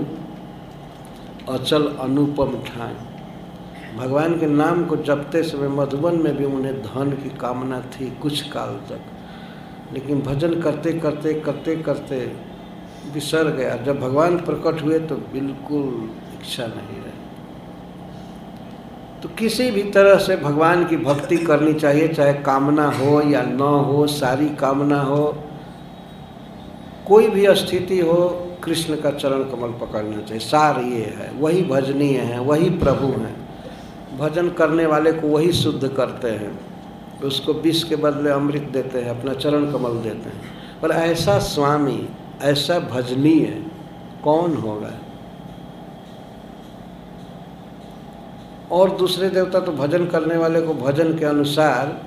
अचल अनुपम ठान। भगवान के नाम को जपते समय मधुबन में भी उन्हें धन की कामना थी कुछ काल तक। लेकिन भजन करते करते करते करते बिसर गया। जब भगवान प्रकट हुए तो बिल्कुल इच्छा नहीं तो किसी भी तरह से भगवान की भक्ति करनी चाहिए, चाहे कामना हो या न हो, सारी कामना हो, कोई भी स्थिति हो, कृष्ण का चरण कमल पकड़ना चाहिए। सार ये है, वही भजनीय है, वही प्रभु हैं। भजन करने वाले को वही शुद्ध करते हैं। उसको विष के बदले अमृत देते हैं, अपना चरण कमल देते हैं। पर ऐसा स्वामी, ऐसा भजनीय कौन होगा? और दूसरे देवता तो भजन करने वाले को भजन के अनुसार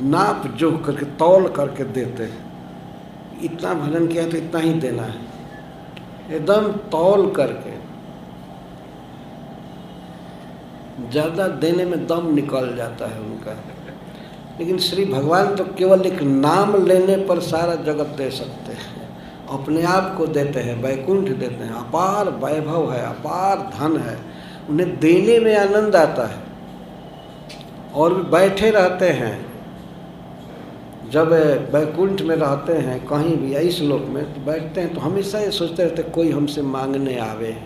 नाप जोख करके, तौल करके देते हैं। इतना भजन किया तो इतना ही देना है। एकदम तौल करके। ज़्यादा देने में दम निकल जाता है उनका। लेकिन श्री भगवान तो केवल एक नाम लेने पर सारा जगत दे सकते हैं। अपने आप को देते हैं, वैकुंठ देते हैं। अपार वैभव है, अपार धन है। उन्हें देने में आनंद आता है। और भी बैठे रहते हैं। जब वैकुंठ में रहते हैं, कहीं भी इस लोक में तो बैठते हैं तो हमेशा ये सोचते रहते कोई हमसे मांगने आवे।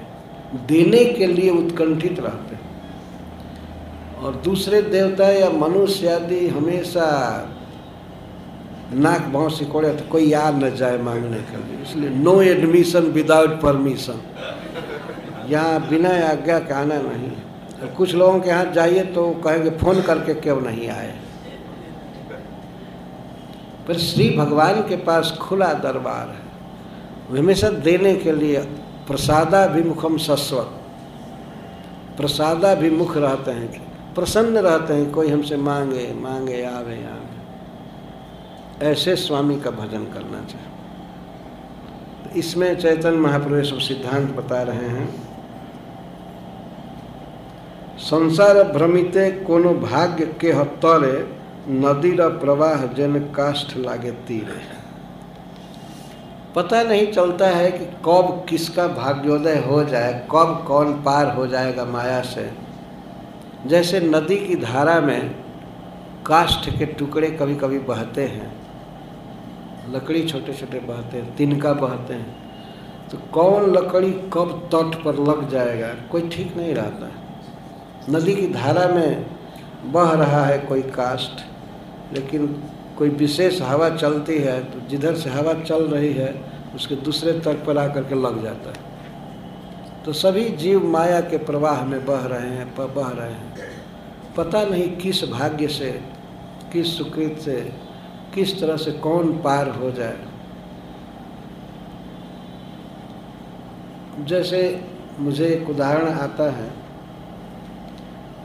देने के लिए उत्कंठित रहते हैं। और दूसरे देवता या मनुष्य आदि हमेशा नाक भाव सिकोड़े तो कोई आ न जाए मांगने के लिए। इसलिए नो एडमिशन विदाउट परमिशन यहाँ बिना आज्ञा के आना नहीं और कुछ लोगों के यहाँ जाइए तो कहेंगे, फ़ोन करके क्यों नहीं आए? पर श्री भगवान के पास खुला दरबार है। हमेशा देने के लिए प्रसादाभिमुखम सस्वत। प्रसादाभिमुख रहते हैं, प्रसन्न रहते हैं, कोई हमसे मांगे मांगे, आवे आवे। ऐसे स्वामी का भजन करना चाहिए। इसमें चैतन्य महाप्रभु सब सिद्धांत बता रहे हैं। संसार भ्रमिते कोनो भाग्य के हतरे नदी र प्रवाह जन काष्ठ लागे तीरे। पता नहीं चलता है कि कब किसका भाग्योदय हो जाए, कब कौन पार हो जाएगा माया से। जैसे नदी की धारा में काष्ठ के टुकड़े कभी कभी बहते हैं, लकड़ी छोटे छोटे बहते हैं, तिनका बहते हैं तो कौन लकड़ी कब तट पर लग जाएगा, कोई ठीक नहीं रहता। है नदी की धारा में बह रहा है कोई काष्ठ, लेकिन कोई विशेष हवा चलती है तो जिधर से हवा चल रही है, उसके दूसरे तट पर आकर के लग जाता है। तो सभी जीव माया के प्रवाह में बह रहे हैं बह रहे हैं। पता नहीं किस भाग्य से, किस सुकृत से, किस तरह से कौन पार हो जाए। जैसे मुझे एक उदाहरण आता है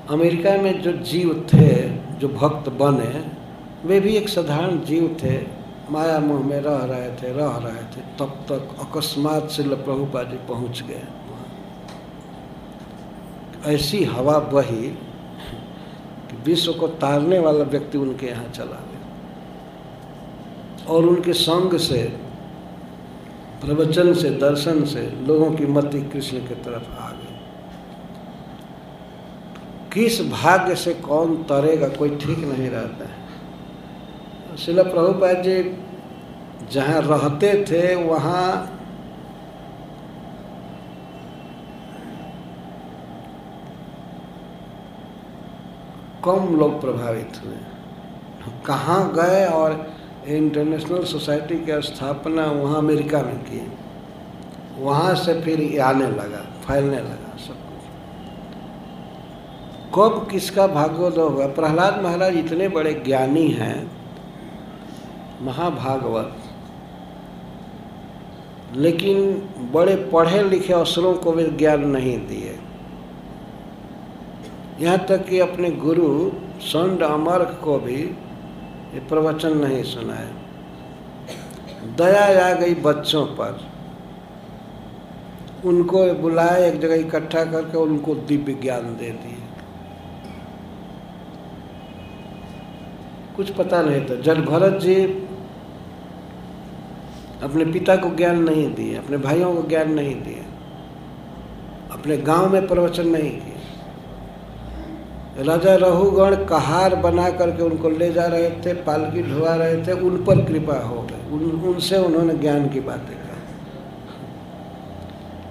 अमेरिका में जो जीव थे, जो भक्त बने, वे भी एक साधारण जीव थे। माया मोह में रह रहे थे, रह रहे थे। तब तक अकस्मात से प्रभुपा जी पहुँच गए। ऐसी हवा बही कि विश्व को तारने वाला व्यक्ति उनके यहाँ चला गया। और उनके संग से, प्रवचन से, दर्शन से लोगों की मति कृष्ण की तरफ़ आ गई। किस भाग्य से कौन तरेगा, कोई ठीक नहीं रहता है। शिला प्रभुपाद जी जहाँ रहते थे, वहाँ कम लोग प्रभावित हुए। कहाँ गए और इंटरनेशनल सोसाइटी की स्थापना वहाँ अमेरिका में की। वहाँ से फिर आने लगा, फैलने लगा, सब कब किसका भाग्योदय हुआ प्रहलाद महाराज इतने बड़े ज्ञानी हैं, महाभागवत। लेकिन बड़े पढ़े लिखे अवसरों को भी ज्ञान नहीं दिए। यहाँ तक कि अपने गुरु संड अमर्क को भी ये प्रवचन नहीं सुनाए दया आ गई बच्चों पर। उनको बुलाए, एक जगह इकट्ठा करके उनको दिव्य ज्ञान दे दिए। कुछ पता नहीं था। जब भरत जी अपने पिता को ज्ञान नहीं दिए, अपने भाइयों को ज्ञान नहीं दिए, अपने गाँव में प्रवचन नहीं किए। राजा रहुगण कहार बना करके उनको ले जा रहे थे, पालकी ढुआ रहे थे, उन पर कृपा हो गई। उन, उनसे उन्होंने ज्ञान की बातें कहा।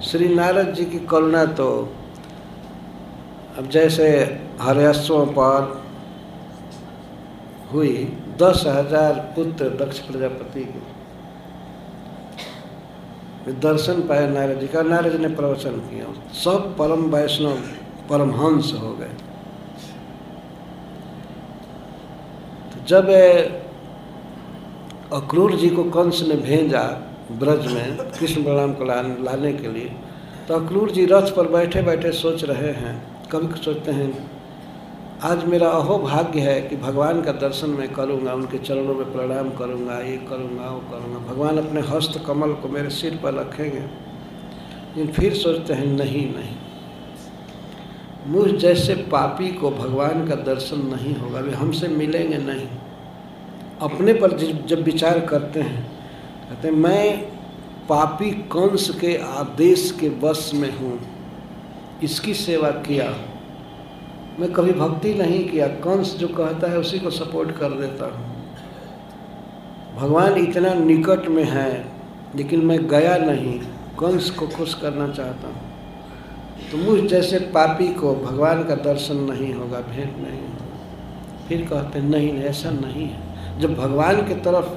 श्री नारद जी की करुणा तो अब जैसे हरयस्वों पर हुई, दस हज़ार पुत्र दक्ष प्रजापति के। दर्शन पाया नारद जी का, नारद जी ने प्रवचन किया। सब परम वैष्णव, परमहंस हो गए। तो जब अक्रूर जी को कंस ने भेजा ब्रज में, कृष्ण बलराम को लाने के लिए तो अक्रूर जी रथ पर बैठे बैठे सोच रहे हैं, कभी सोचते हैं आज मेरा अहो भाग्य है कि भगवान का दर्शन मैं करूँगा, उनके चरणों में प्रणाम करूँगा, ये करूँगा, वो करूँगा। भगवान अपने हस्त कमल को मेरे सिर पर रखेंगे। लेकिन फिर सोचते हैं, नहीं नहीं। मुझ जैसे पापी को भगवान का दर्शन नहीं होगा, वे हमसे मिलेंगे नहीं। अपने पर जब विचार करते हैं, कहते हैं, मैं पापी कंस के आदेश के वश में हूँ, इसकी सेवा किया। मैं कभी भक्ति नहीं किया। कंस जो कहता है, उसी को सपोर्ट कर देता हूँ। भगवान इतना निकट में है, लेकिन मैं गया नहीं। कंस को खुश करना चाहता हूँ। तो मुझ जैसे पापी को भगवान का दर्शन नहीं होगा, भेंट नहीं होगा। फिर कहते नहीं, ऐसा नहीं है। जब भगवान के तरफ़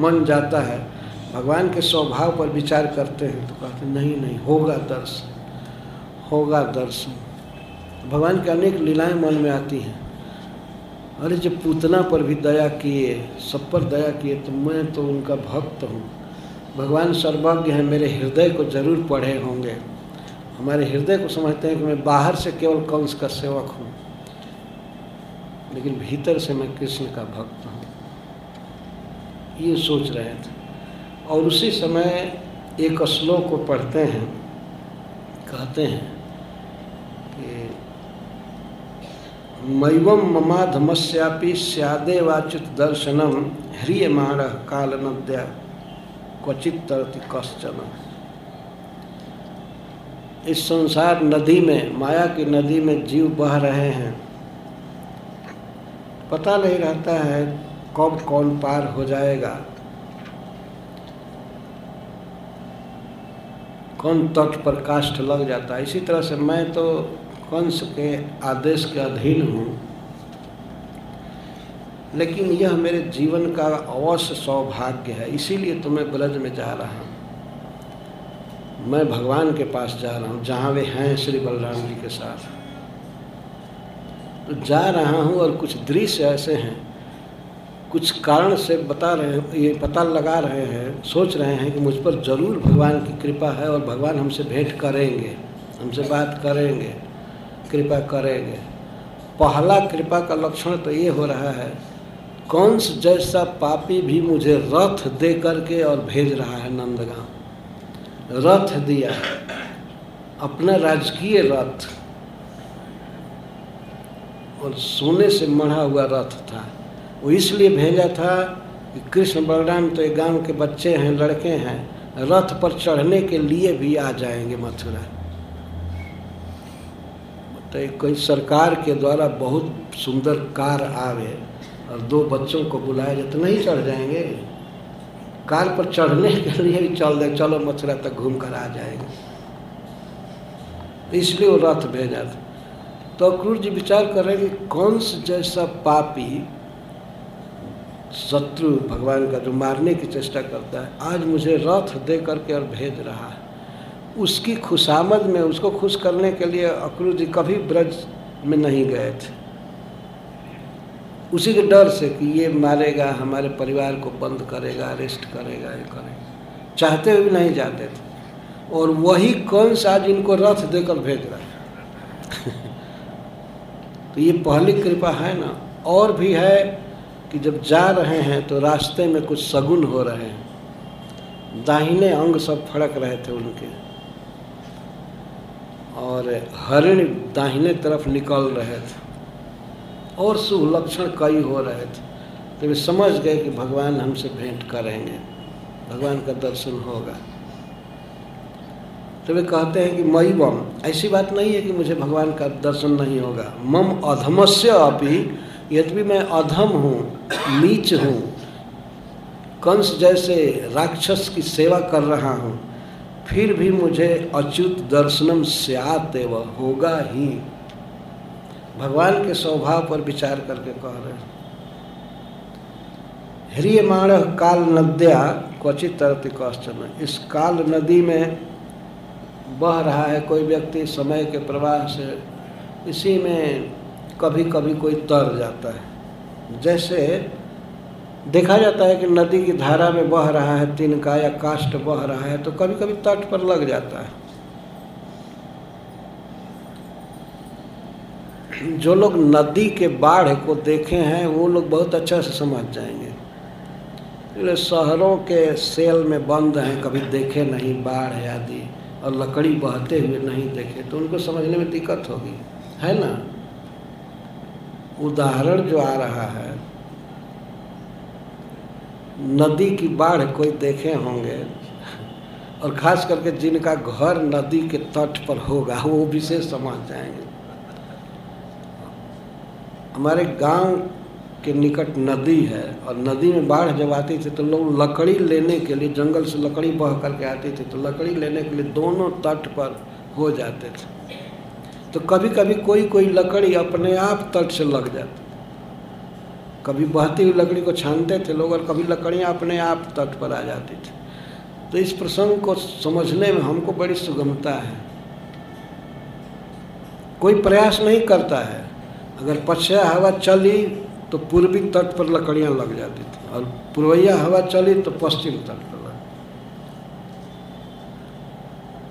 मन जाता है, भगवान के स्वभाव पर विचार करते हैं तो कहते नहीं नहीं, होगा दर्शन होगा दर्शन। भगवान की अनेक लीलाएँ मन में आती हैं। अरे जब पूतना पर भी दया किए, सब पर दया किए तो मैं तो उनका भक्त हूँ। भगवान सर्वज्ञ है, मेरे हृदय को ज़रूर पढ़े होंगे। हमारे हृदय को समझते हैं कि मैं बाहर से केवल कंस का सेवक हूँ। लेकिन भीतर से मैं कृष्ण का भक्त हूँ। ये सोच रहे थे। और उसी समय एक श्लोक को पढ़ते हैं, कहते हैं कि मैवम ममाधमस्यापि स्यादेवाच्युत दर्शनम काल नद्या क्वचित तरति कश्चन। इस संसार नदी में, माया की नदी में जीव बह रहे हैं। पता नहीं रहता है कब कौन पार हो जाएगा। कौन तट पर काष्ठ लग जाता है। इसी तरह से मैं तो कंस के आदेश के अधीन हूँ। लेकिन यह मेरे जीवन का अवश्य सौभाग्य है। इसीलिए तो मैं ब्रज में जा रहा हूँ। मैं भगवान के पास जा रहा हूँ, जहाँ वे हैं श्री बलराम जी के साथ। तो जा रहा हूँ और कुछ दृश्य ऐसे हैं। कुछ कारण से बता रहे हैं ये पता लगा रहे हैं, सोच रहे हैं कि मुझ पर ज़रूर भगवान की कृपा है और भगवान हमसे भेंट करेंगे, हमसे बात करेंगे। कृपा करेंगे। पहला कृपा का लक्षण तो ये हो रहा है, कंस जैसा पापी भी मुझे रथ दे करके और भेज रहा है नंदगांव। रथ दिया अपना राजकीय रथ। और सोने से मढ़ा हुआ रथ था। वो इसलिए भेजा था कि कृष्ण बलराम तो एक गाँव के बच्चे हैं, लड़के हैं, रथ पर चढ़ने के लिए भी आ जाएँगे मथुरा। तो कोई सरकार के द्वारा बहुत सुंदर कार आवे और दो बच्चों को बुलाया जाए तो नहीं चढ़ जाएँगे। कार पर चढ़ने के लिए भी चल दे, चलो मथुरा तक घूम कर आ जाएँगे। इसलिए वो रथ भेजा था। तो अक्रूर जी विचार कर रहे हैं कि कौन सा जैसा पापी शत्रु भगवान का जो मारने की चेष्टा करता है, आज मुझे रथ दे करके और भेज रहा है। उसकी खुशामद में, उसको खुश करने के लिए अक्रूर जी कभी ब्रज में नहीं गए थे। उसी के डर से कि ये मारेगा, हमारे परिवार को बंद करेगा अरेस्ट करेगा, ये करेगा। चाहते हुए भी नहीं जाते थे। और वही कौन सा आज इनको रथ देकर भेज रहा है। *laughs* तो ये पहली कृपा है ना। और भी है कि जब जा रहे हैं तो रास्ते में कुछ सगुन हो रहे हैं। दाहिने अंग सब फड़क रहे थे उनके। और हरिण दाहिने तरफ़ निकल रहे थे और शुभ लक्षण कई हो रहे थे। तो वे समझ गए कि भगवान हमसे भेंट करेंगे। भगवान का दर्शन होगा। तो वे कहते हैं कि मई बम ऐसी बात नहीं है कि मुझे भगवान का दर्शन नहीं होगा। मम अधमस्य अभी यद्यपि मैं अधम हूँ नीच हूँ, कंस जैसे राक्षस की सेवा कर रहा हूँ फिर भी मुझे अच्युत दर्शनम स्यात एवं होगा ही। भगवान के स्वभाव पर विचार करके कह रहे हैं। ह्रियमाण काल नद्या क्वचित तरति कौश्चन। इस काल नदी में बह रहा है कोई व्यक्ति समय के प्रवाह से। इसी में कभी कभी कोई तर जाता है। जैसे देखा जाता है कि नदी की धारा में बह रहा है तिनका या काष्ट बह रहा है तो कभी कभी तट पर लग जाता है। जो लोग नदी के बाढ़ को देखे हैं, वो लोग बहुत अच्छा से समझ जाएँगे। शहरों के सेल में बंद हैं, कभी देखे नहीं बाढ़ आदि, और लकड़ी बहते हुए नहीं देखे तो उनको समझने में दिक्कत होगी। है ना? उदाहरण जो आ रहा है नदी की बाढ़ कोई देखे होंगे, और खास करके जिनका घर नदी के तट पर होगा, वो विशेष समझ जाएँगे। हमारे गाँव के निकट नदी है, और नदी में बाढ़ जब आती थी तो लोग लकड़ी लेने के लिए, जंगल से लकड़ी बह करके आती थी तो लकड़ी लेने के लिए दोनों तट पर हो जाते थे। तो कभी कभी कोई कोई लकड़ी अपने आप तट से लग जाती कभी बहती हुई लकड़ी को छानते थे, लोग और कभी लकड़ियाँ अपने आप तट पर आ जाती थी। तो इस प्रसंग को समझने में हमको बड़ी सुगमता है। कोई प्रयास नहीं करता है। अगर पश्चिम हवा चली तो पूर्वी तट पर लकड़ियाँ लग जाती थी और पूर्वैया हवा चली तो पश्चिम तट पर लग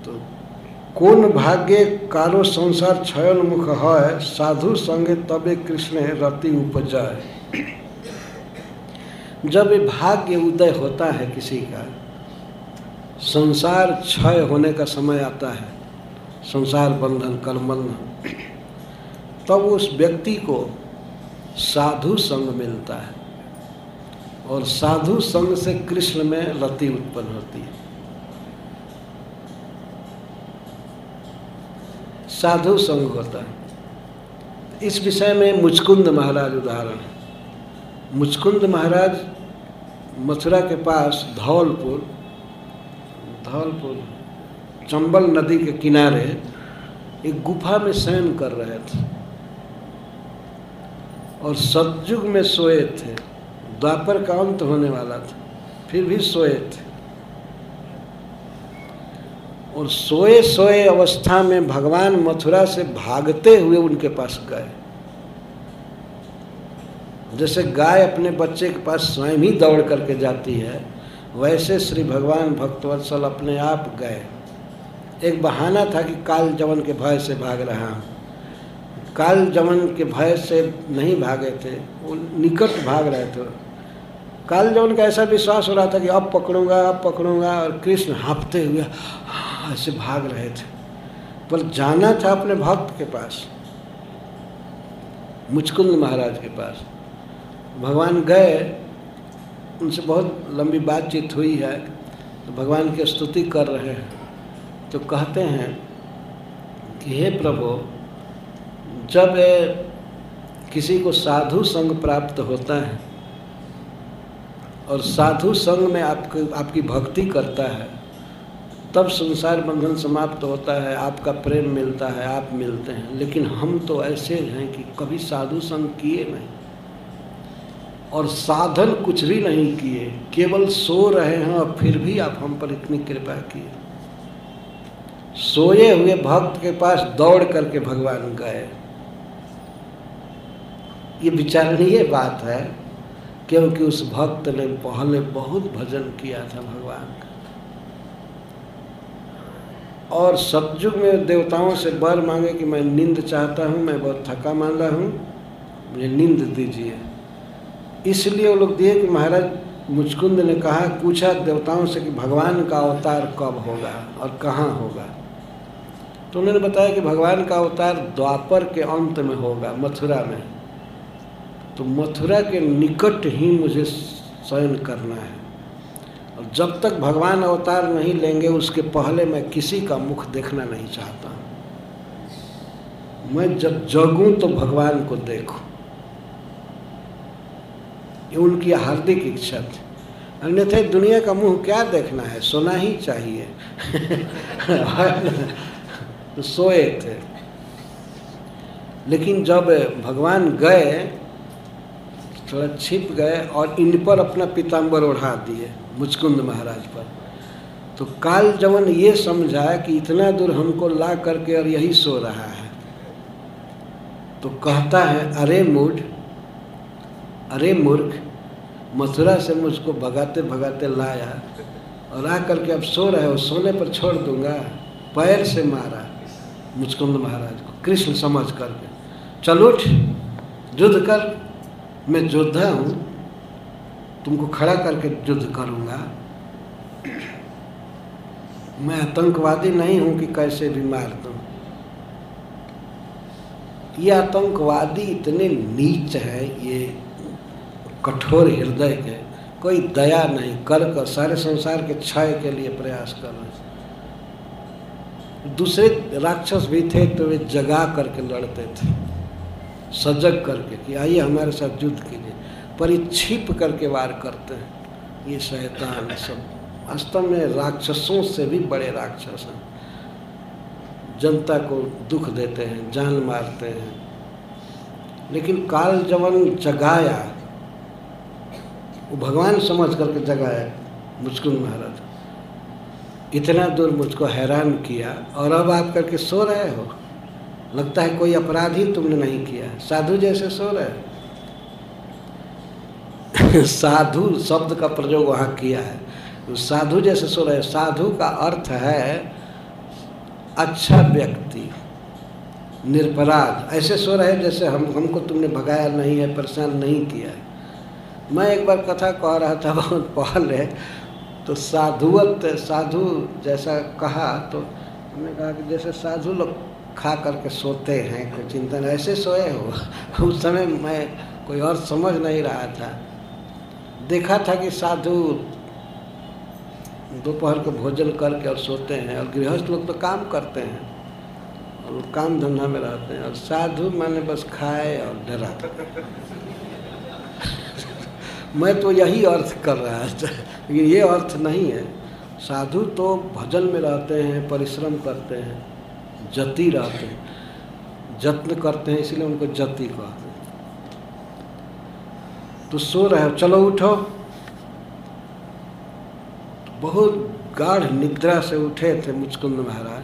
तो कौन भाग्य कारो संसार क्षयन मुख है, साधु संगे तबे कृष्ण रति उपजाए। जब ये भाग्य उदय होता है किसी का, संसार क्षय होने का समय आता है, संसार बंधन, कर्म बंधन, तब उस व्यक्ति को साधु संग मिलता है और साधु संग से कृष्ण में रति उत्पन्न होती है। साधु संग होता है। इस विषय में मुचकुंद महाराज उदाहरण है। मुचकुंद महाराज मथुरा के पास धौलपुर धौलपुर, चंबल नदी के किनारे एक गुफा में शयन कर रहे थे और सतयुग में सोए थे। द्वापर का अंत होने वाला था, फिर भी सोए थे। और सोए सोए अवस्था में भगवान मथुरा से भागते हुए उनके पास गए। जैसे गाय अपने बच्चे के पास स्वयं ही दौड़ करके जाती है, वैसे श्री भगवान भक्तवत्सल अपने आप गए। एक बहाना था कि काल जवन के भय से भाग रहा। हूँ काल जवन के भय से नहीं भागे थे, वो निकट भाग रहे थे। काल जवन का ऐसा विश्वास हो रहा था कि अब पकड़ूँगा अब पकड़ूँगा और कृष्ण हाँपते हुए ऐसे भाग रहे थे। पर जाना था अपने भक्त के पास, मुचकुंद महाराज के पास। भगवान गए, उनसे बहुत लंबी बातचीत हुई है तो भगवान की स्तुति कर रहे हैं। तो कहते हैं कि हे प्रभु, जब किसी को साधु संग प्राप्त होता है और साधु संग में आपकी आपकी भक्ति करता है, तब संसार बंधन समाप्त होता है, आपका प्रेम मिलता है, आप मिलते हैं। लेकिन हम तो ऐसे हैं कि कभी साधु संग किए नहीं। और साधन कुछ भी नहीं किए, केवल सो रहे हैं और फिर भी आप हम पर इतनी कृपा किए। सोए हुए भक्त के पास दौड़ करके भगवान गए। ये विचारणीय बात है, क्योंकि उस भक्त ने पहले बहुत भजन किया था भगवान का। और सतयुग में देवताओं से बर मांगे कि मैं नींद चाहता हूँ, मैं बहुत थका मांदा हूँ, मुझे नींद दीजिए। इसलिए वो लोग दिए कि महाराज, मुचकुंद ने कहा, पूछा देवताओं से कि भगवान का अवतार कब होगा और कहाँ होगा? तो उन्होंने बताया कि भगवान का अवतार द्वापर के अंत में होगा, मथुरा में। तो मथुरा के निकट ही मुझे शयन करना है। और जब तक भगवान अवतार नहीं लेंगे, उसके पहले मैं किसी का मुख देखना नहीं चाहता। मैं जब जगूं तो भगवान को देखूँ। ये उनकी हार्दिक इच्छा थी। अन्यथा दुनिया का मुँह क्या देखना है? सोना ही चाहिए। *laughs* सोए थे। लेकिन जब भगवान गए, थोड़ा छिप गए और इन पर अपना पीताम्बर ओढ़ा दिए मुचकुंद महाराज पर तो काल जवन ये समझा कि इतना दूर हमको ला करके और यही सो रहा है तो कहता है, अरे मूढ़ अरे मूर्ख, मथुरा से मुझको भगाते भगाते लाया और आ करके अब सो रहे हो सोने पर छोड़ दूँगा, पैर से मारा मुचकुंद महाराज को, कृष्ण समझ करके चल उठ, युद्ध कर, मैं योद्धा हूँ, तुमको खड़ा करके युद्ध करूँगा। मैं आतंकवादी नहीं हूँ कि कैसे भी मार दूँ। ये आतंकवादी इतने नीच है, ये कठोर हृदय के कोई दया नहीं कर कर सारे संसार के क्षय के लिए प्रयास कर रहे दूसरे राक्षस भी थे तो वे जगा करके लड़ते थे, सजग करके कि आइए हमारे साथ युद्ध कीजिए पर ये छिप करके वार करते हैं। ये शैतान सब। वास्तव में राक्षसों से भी बड़े राक्षस हैं। जनता को दुख देते हैं, जान मारते हैं। लेकिन काल जवन जगाया वो भगवान समझ करके जगाया मुचकुंद महाराज। इतना दूर मुझको हैरान किया और अब आप करके सो रहे हो। लगता है कोई अपराध ही तुमने नहीं किया। साधु जैसे सो रहे *laughs* साधु शब्द का प्रयोग वहाँ किया है। तो साधु जैसे सो रहे साधु का अर्थ है अच्छा व्यक्ति, निरपराध। ऐसे सो रहे जैसे हम, हमको तुमने भगाया नहीं है, परेशान नहीं किया है। मैं एक बार कथा कह रहा था, *laughs* बहुत पहले तो साधुवत साधु जैसा कहा तो हमने कहा कि जैसे साधु लोग खा करके सोते हैं, कोई चिंतन ऐसे सोए हो। *laughs* उस समय मैं कोई और समझ नहीं रहा था। देखा था कि साधु दोपहर को भोजन करके और सोते हैं, और गृहस्थ लोग तो काम करते हैं, और काम धंधा में रहते हैं, और साधु मैंने बस खाए और डरा। मैं तो यही अर्थ कर रहा *laughs* था, लेकिन ये अर्थ नहीं है। साधु तो भजन में रहते हैं, परिश्रम करते हैं, जति रहते हैं। जत्न करते हैं, इसलिए उनको जति कहते हैं। तो सो रहे हो, चलो उठो। बहुत गाढ़ निद्रा से उठे थे मुचकुंद महाराज।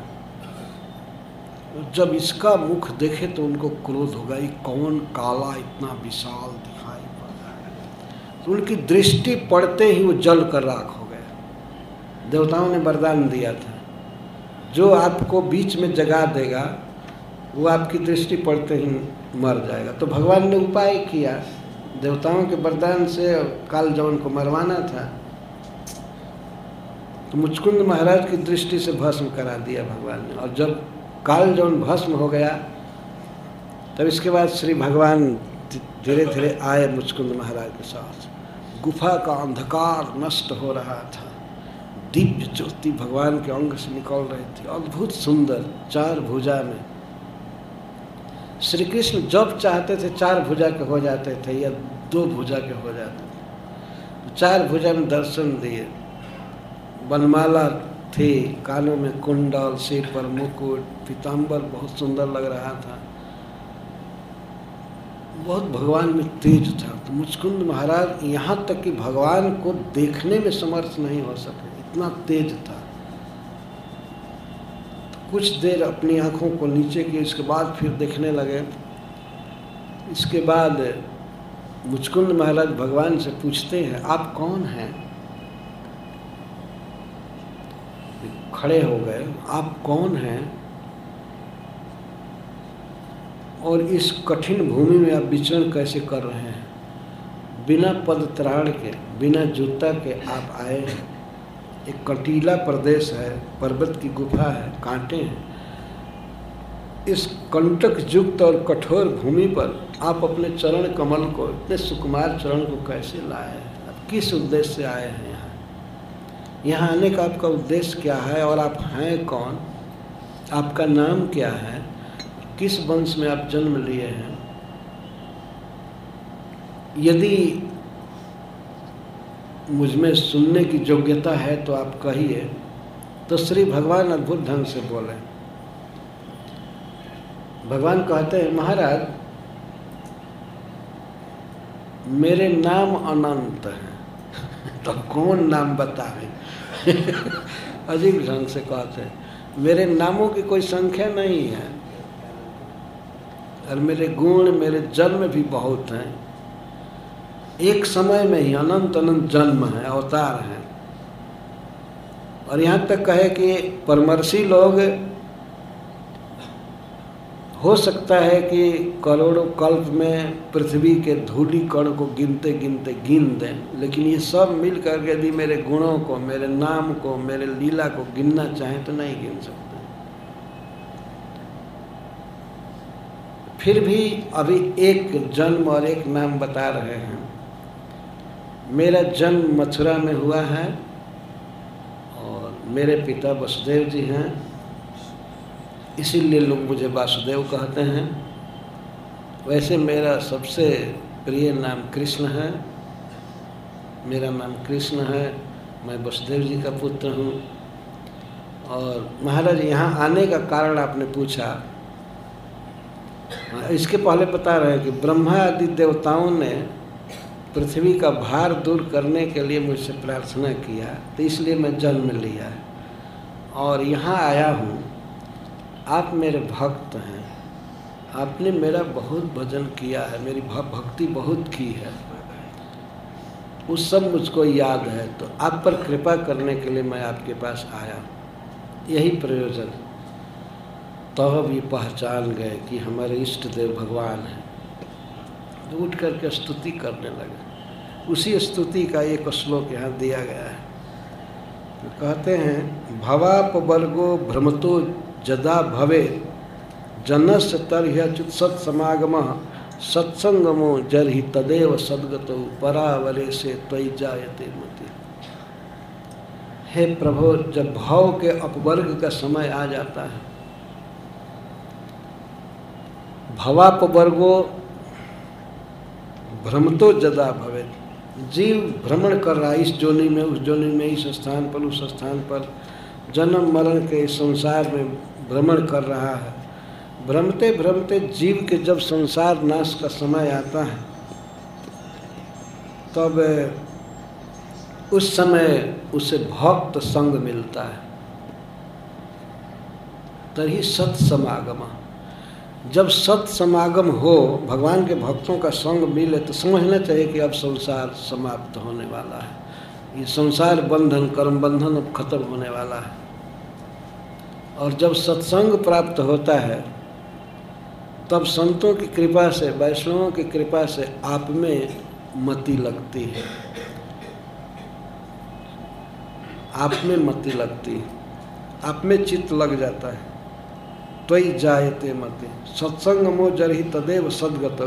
जब इसका मुख देखे तो उनको क्रोध होगा, ये कौन काला, इतना विशाल है तो उनकी दृष्टि पड़ते ही वो जल कर राख हो गया देवताओं ने वरदान दिया था। जो आपको बीच में जगा देगा, वो आपकी दृष्टि पड़ते ही मर जाएगा। तो भगवान ने उपाय किया। देवताओं के वरदान से काल जवन को मरवाना था तो मुचकुंद महाराज की दृष्टि से भस्म करा दिया भगवान ने। और जब काल जवन भस्म हो गया, तब इसके बाद श्री भगवान धीरे धीरे आए मुचकुंद महाराज के साथ। गुफा का अंधकार नष्ट हो रहा था। दिव्य ज्योति भगवान के अंग से निकल रही थी। अद्भुत सुंदर चार भुजा में। श्री कृष्ण जब चाहते थे, चार भुजा के हो जाते थे या दो भुजा के हो जाते थे। चार भुजा में दर्शन दिए। बनमाला थे, कानों में कुंडल, सिर पर मुकुट पीताम्बर बहुत सुंदर लग रहा था। बहुत भगवान में तेज था। तो मुचकुंद महाराज यहाँ तक कि भगवान को देखने में समर्थ नहीं हो सके। इतना तेज था। तो कुछ देर अपनी आँखों को नीचे की इसके बाद फिर देखने लगे। इसके बाद मुचकुंद महाराज भगवान से पूछते हैं, आप कौन हैं? खड़े हो गए। आप कौन हैं? और इस कठिन भूमि में आप विचरण कैसे कर रहे हैं? बिना पद त्राण के, बिना जूता के आप आए हैं। एक कटीला प्रदेश है, पर्वत की गुफा है, कांटे हैं। इस कंटक युक्त और कठोर भूमि पर आप अपने चरण कमल को, इतने सुकुमार चरण को कैसे लाए आप किस उद्देश्य से आए हैं यहाँ? यहाँ आने का आपका उद्देश्य क्या है और आप हैं कौन? आपका नाम क्या है? किस वंश में आप जन्म लिए हैं? यदि मुझमें सुनने की योग्यता है तो आप कहिए। तो श्री भगवान अद्भुत ढंग से बोले। भगवान कहते हैं, महाराज, मेरे नाम अनंत हैं। *laughs* तो कौन नाम बतावे? *laughs* अजीब ढंग से कहते हैं, मेरे नामों की कोई संख्या नहीं है। और मेरे गुण, मेरे जन्म भी बहुत हैं। एक समय में ही अनंत अनंत जन्म है, अवतार हैं। और यहाँ तक कहे कि परमर्शी लोग, हो सकता है कि करोड़ों कल्प में पृथ्वी के धूली कण को गिनते गिनते, गिन दें। लेकिन ये सब मिल कर यदि मेरे गुणों को, मेरे नाम को, मेरे लीला को गिनना चाहें तो नहीं गिन सकते। फिर भी अभी एक जन्म और एक नाम बता रहे हैं। मेरा जन्म मथुरा में हुआ है और मेरे पिता वसुदेव जी हैं। इसीलिए लोग मुझे वासुदेव कहते हैं। वैसे मेरा सबसे प्रिय नाम कृष्ण है। मेरा नाम कृष्ण है। मैं वसुदेव जी का पुत्र हूँ। और महाराज, यहाँ आने का कारण आपने पूछा। इसके पहले बता रहे हैं कि ब्रह्मा आदि देवताओं ने पृथ्वी का भार दूर करने के लिए मुझसे प्रार्थना किया तो इसलिए मैं जन्म लिया और यहाँ आया हूँ। आप मेरे भक्त हैं। आपने मेरा बहुत भजन किया है, मेरी भक्ति बहुत की है। उस सब मुझको याद है तो आप पर कृपा करने के लिए मैं आपके पास आया। यही प्रयोजन। तब ये पहचान गए कि हमारे इष्ट देव भगवान हैं। तो उठ करके स्तुति करने लगे। उसी स्तुति का एक श्लोक यहाँ दिया गया है। तो कहते हैं, भवाप वर्गो भ्रमतो जदा भवे, जनस तरह्यच्युत सत्समागम, सत्संगमो जरहि तदेव सदगत परावरे से त्वि जायते मति। हे प्रभु, जब भाव के अपवर्ग का समय आ जाता है भवापवर्गो भ्रमतो जदा भवे जीव भ्रमण कर रहा है इस जोनी में, उस जोनी में, इस स्थान पर, उस स्थान पर। जन्म, मरण के संसार में भ्रमण कर रहा है। भ्रमते भ्रमते जीव के जब संसार नाश का समय आता है, तब, उस समय उसे भक्त संग मिलता है। तभी सत समागम जब सत समागम हो, भगवान के भक्तों का संग मिले तो समझना चाहिए कि अब संसार समाप्त होने वाला है। ये संसार बंधन, कर्म बंधन अब खत्म होने वाला है। और जब सत्संग प्राप्त होता है, तब संतों की कृपा से, वैष्णवों की कृपा से आप में मति लगती है। आप में मति लगती है। आप में चित्त लग जाता है। तो ही जायते मति। सत्संग मो ही तदेव सदगत।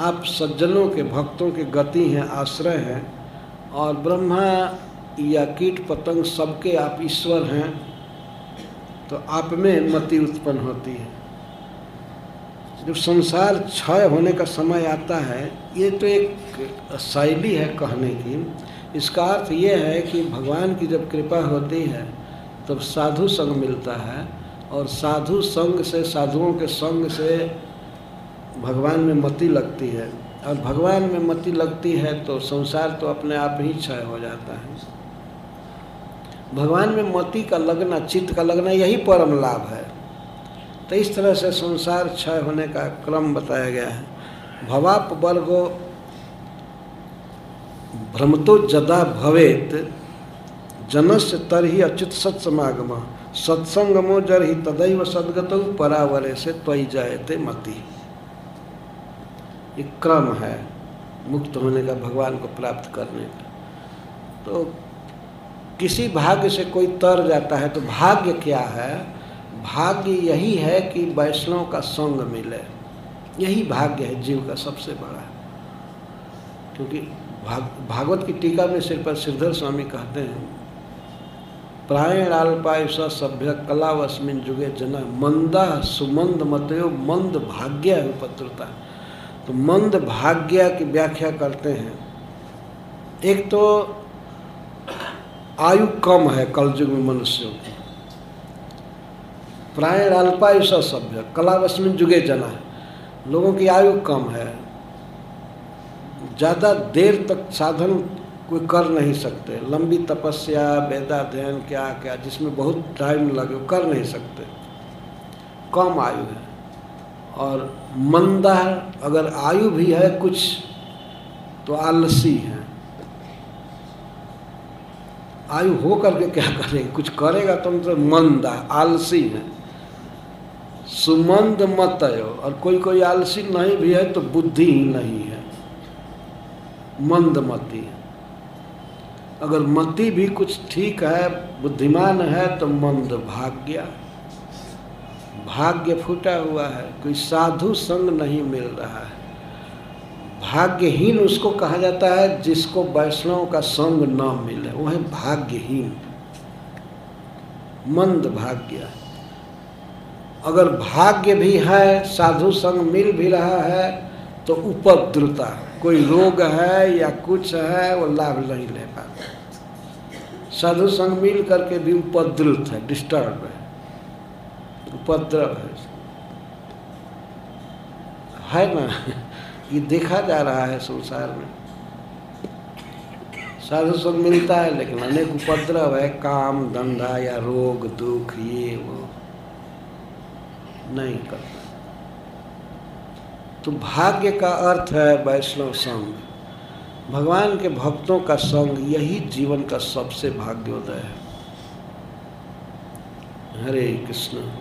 आप सज्जनों के, भक्तों के गति हैं, आश्रय हैं। और ब्रह्मा या कीट पतंग सबके आप ईश्वर हैं तो आप में मति उत्पन्न होती है। जब संसार क्षय होने का समय आता है, ये तो एक शैली है कहने की। इसका अर्थ ये है कि भगवान की जब कृपा होती है, तब साधु संग मिलता है। और साधु संग से, साधुओं के संग से भगवान में मति लगती है। और भगवान में मति लगती है तो संसार तो अपने आप ही क्षय हो जाता है। भगवान में मति का लगना, चित्त का लगना, यही परम लाभ है। तो इस तरह से संसार क्षय होने का क्रम बताया गया है। भवाप वर्गो भ्रमतो जदा भवेत, जनस्य तरही अच्युत सत्समागम। सत्संगमो जर ही तदैव सदगत परावरे से त्वि जायते मति। ये क्रम है मुक्त होने का, भगवान को प्राप्त करने का। तो किसी भाग्य से कोई तर जाता है तो भाग्य क्या है? भाग्य यही है कि वैष्णव का संग मिले। यही भाग्य है, जीव का सबसे बड़ा। क्योंकि भाग, भागवत की टीका में सिर पर श्रीधर स्वामी कहते हैं प्रायण अल्पायुष सभ्य कलावस्मिन जुगे जना मंदा सुमंद मतयो मंद भाग्य उपद्रता तो मंद भाग्य की व्याख्या करते हैं। एक तो आयु कम है कलयुग में मनुष्यों की। प्रायण अल्पायुष सभ्य कलावस्मिन जुगे जना, लोगों की आयु कम है। ज़्यादा देर तक साधन कोई कर नहीं सकते। लंबी तपस्या वेदाध्ययन क्या क्या, जिसमें बहुत टाइम लगे कर नहीं सकते। कम आयु है। और मंदा है अगर आयु भी है कुछ तो आलसी है। आयु हो करके क्या करेगा कुछ करेगा तो मतलब मंदा आलसी है। सुमंद मतयो और कोई कोई आलसी नहीं भी है तो बुद्धि ही नहीं है। मंदमती है। अगर मति भी कुछ ठीक है, बुद्धिमान है तो मंद भाग्य। भाग्य फूटा हुआ है, कोई साधु संग नहीं मिल रहा है। भाग्यहीन उसको कहा जाता है, जिसको वैष्णव का संग न मिले वह भाग्यहीन। मंद भाग्य। अगर भाग्य भी है, साधु संग मिल भी रहा है तो उपद्रुता कोई रोग है या कुछ है, वो लाभ नहीं ले पाता। साधु संग मिल करके भी उपद्रुत है डिस्टर्ब है। उपद्रव है है ना? ये देखा जा रहा है संसार में। साधु संग मिलता है, लेकिन अनेक उपद्रव है, काम, धंधा या रोग, दुख, ये वो नहीं करता। तो भाग्य का अर्थ है वैष्णव संग भगवान के भक्तों का संग यही जीवन का सबसे भाग्योदय है। हरे कृष्ण।